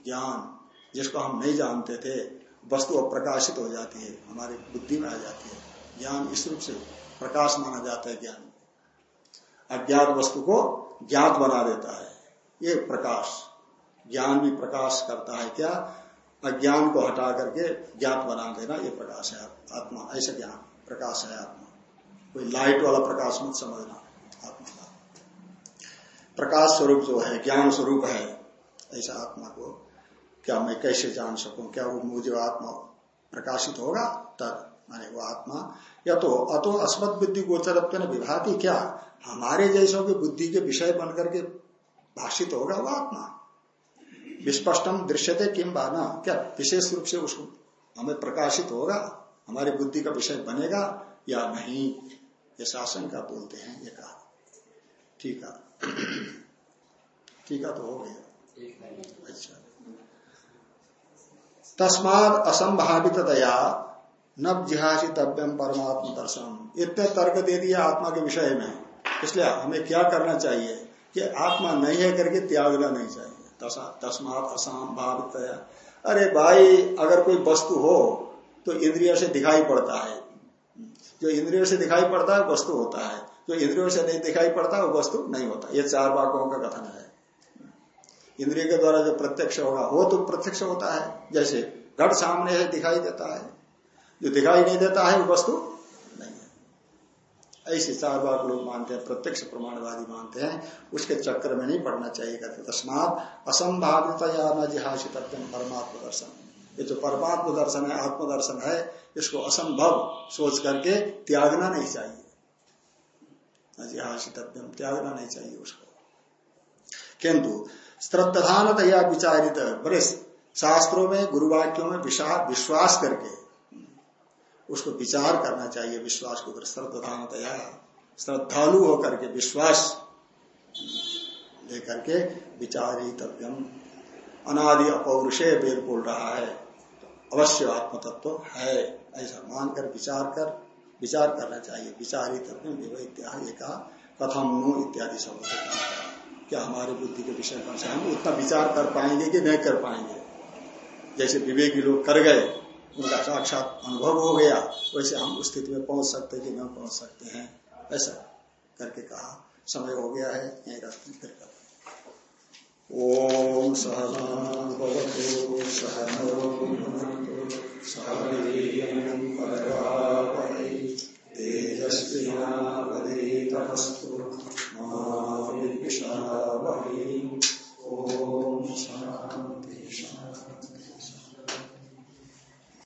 ज्ञान, जिसको हम नहीं जानते थे, वस्तु अप्रकाशित हो जाती है, हमारी बुद्धि में आ जाती है। ज्ञान इस रूप से प्रकाश माना जाता है ज्ञान अज्ञात वस्तु को ज्ञात बना देता है। ये प्रकाश, ज्ञान भी प्रकाश करता है क्या? अज्ञान को हटा करके ज्ञात बना देना, ये प्रकाश है आत्मा। ऐसा ज्ञान, प्रकाश है आत्मा। कोई लाइट वाला प्रकाश मत समझना, आत्मा का। प्रकाश स्वरूप जो है, ज्ञान स्वरूप है, ऐसा आत्मा को क्या मैं कैसे जान सकूँ? क्या वो मुझे आत्मा प्रकाशित होगा? तब, माने वो आत्मा। या तो अतो अस्मत बुद्धि गोचरत्व ने विभाती, क्या हमारे जैसों की बुद्धि के विषय बनकर के भाषित होगा वो आत्मा? विस्पष्टम दृश्यते किम बाना क्या विशेष रूप से उसको हमें प्रकाशित होगा? हमारी बुद्धि का विषय बनेगा या नहीं? ये शासन का बोलते हैं, ये कहा। ठीक है। ठीक है तो हो गया। अच्छा। तस्माद असंभावित दया नव जिहासितव्यम परमात्मा दर्शन इतने तर्क दे दिया आत्मा के विषय में। इसलिए हमें क्या करना चाहिए? कि आत्मा नहीं है करके त्यागना नहीं चाहिए। तस्मात असंभावित दया अरे भाई, अगर कोई वस्तु हो तो इंद्रियों से दिखाई पड़ता है। जो इंद्रियों से दिखाई पड़ता है, वस्तु होता है। जो इंद्रियों से नहीं दिखाई पड़ता, वो वस्तु नहीं होता। ये चार वाकों का कथन है। इंद्रिय के द्वारा जो प्रत्यक्ष होगा, वो तो प्रत्यक्ष होता है। जैसे घट सामने है दिखाई देता है। जो दिखाई नहीं देता है, वो वस्तु है ऐसे चार बार लोग मानते हैं, प्रत्यक्ष प्रमाणवादी मानते हैं, उसके चक्कर में नहीं पड़ना चाहिए, कहते तस्मात असंभावित या न जिहासित परमात्म दर्शन ये जो परमात्म दर्शन है, आत्मदर्शन है, इसको असंभव सोच करके त्यागना नहीं चाहिए। जिहासितव्यम त्यागना नहीं चाहिए उसको। किंतु श्रद्धानतया विचारित बड़े शास्त्रों में, गुरुवाक्यों में विश्वास करके उसको विचार करना चाहिए, विश्वास को श्रद्धानतया श्रद्धालु होकर के विश्वास लेकर के विचारितव्यम अनादि अपौरुषे वेद बोल रहा है अवश्य आत्म तत्व है। ऐसा मानकर विचार कर, विचार करना चाहिए। विचारित इत्यादि का कथम नु इत्यादि शब्द क्या हमारे बुद्धि के विषय पर हम उतना विचार कर पाएँगे कि नहीं कर पाएँगे? जैसे विवेकी लोग कर गए उनका साक्षात अनुभव हो गया, वैसे हम उस स्थिति में पहुँच सकते कि न पहुँच सकते हैं, ऐसा करके कहा। समय हो गया है, यही रास्ते फिर कर ओम सहनावतु सहनौ सहवीर्यं तेजस्विनावधीतमस्तु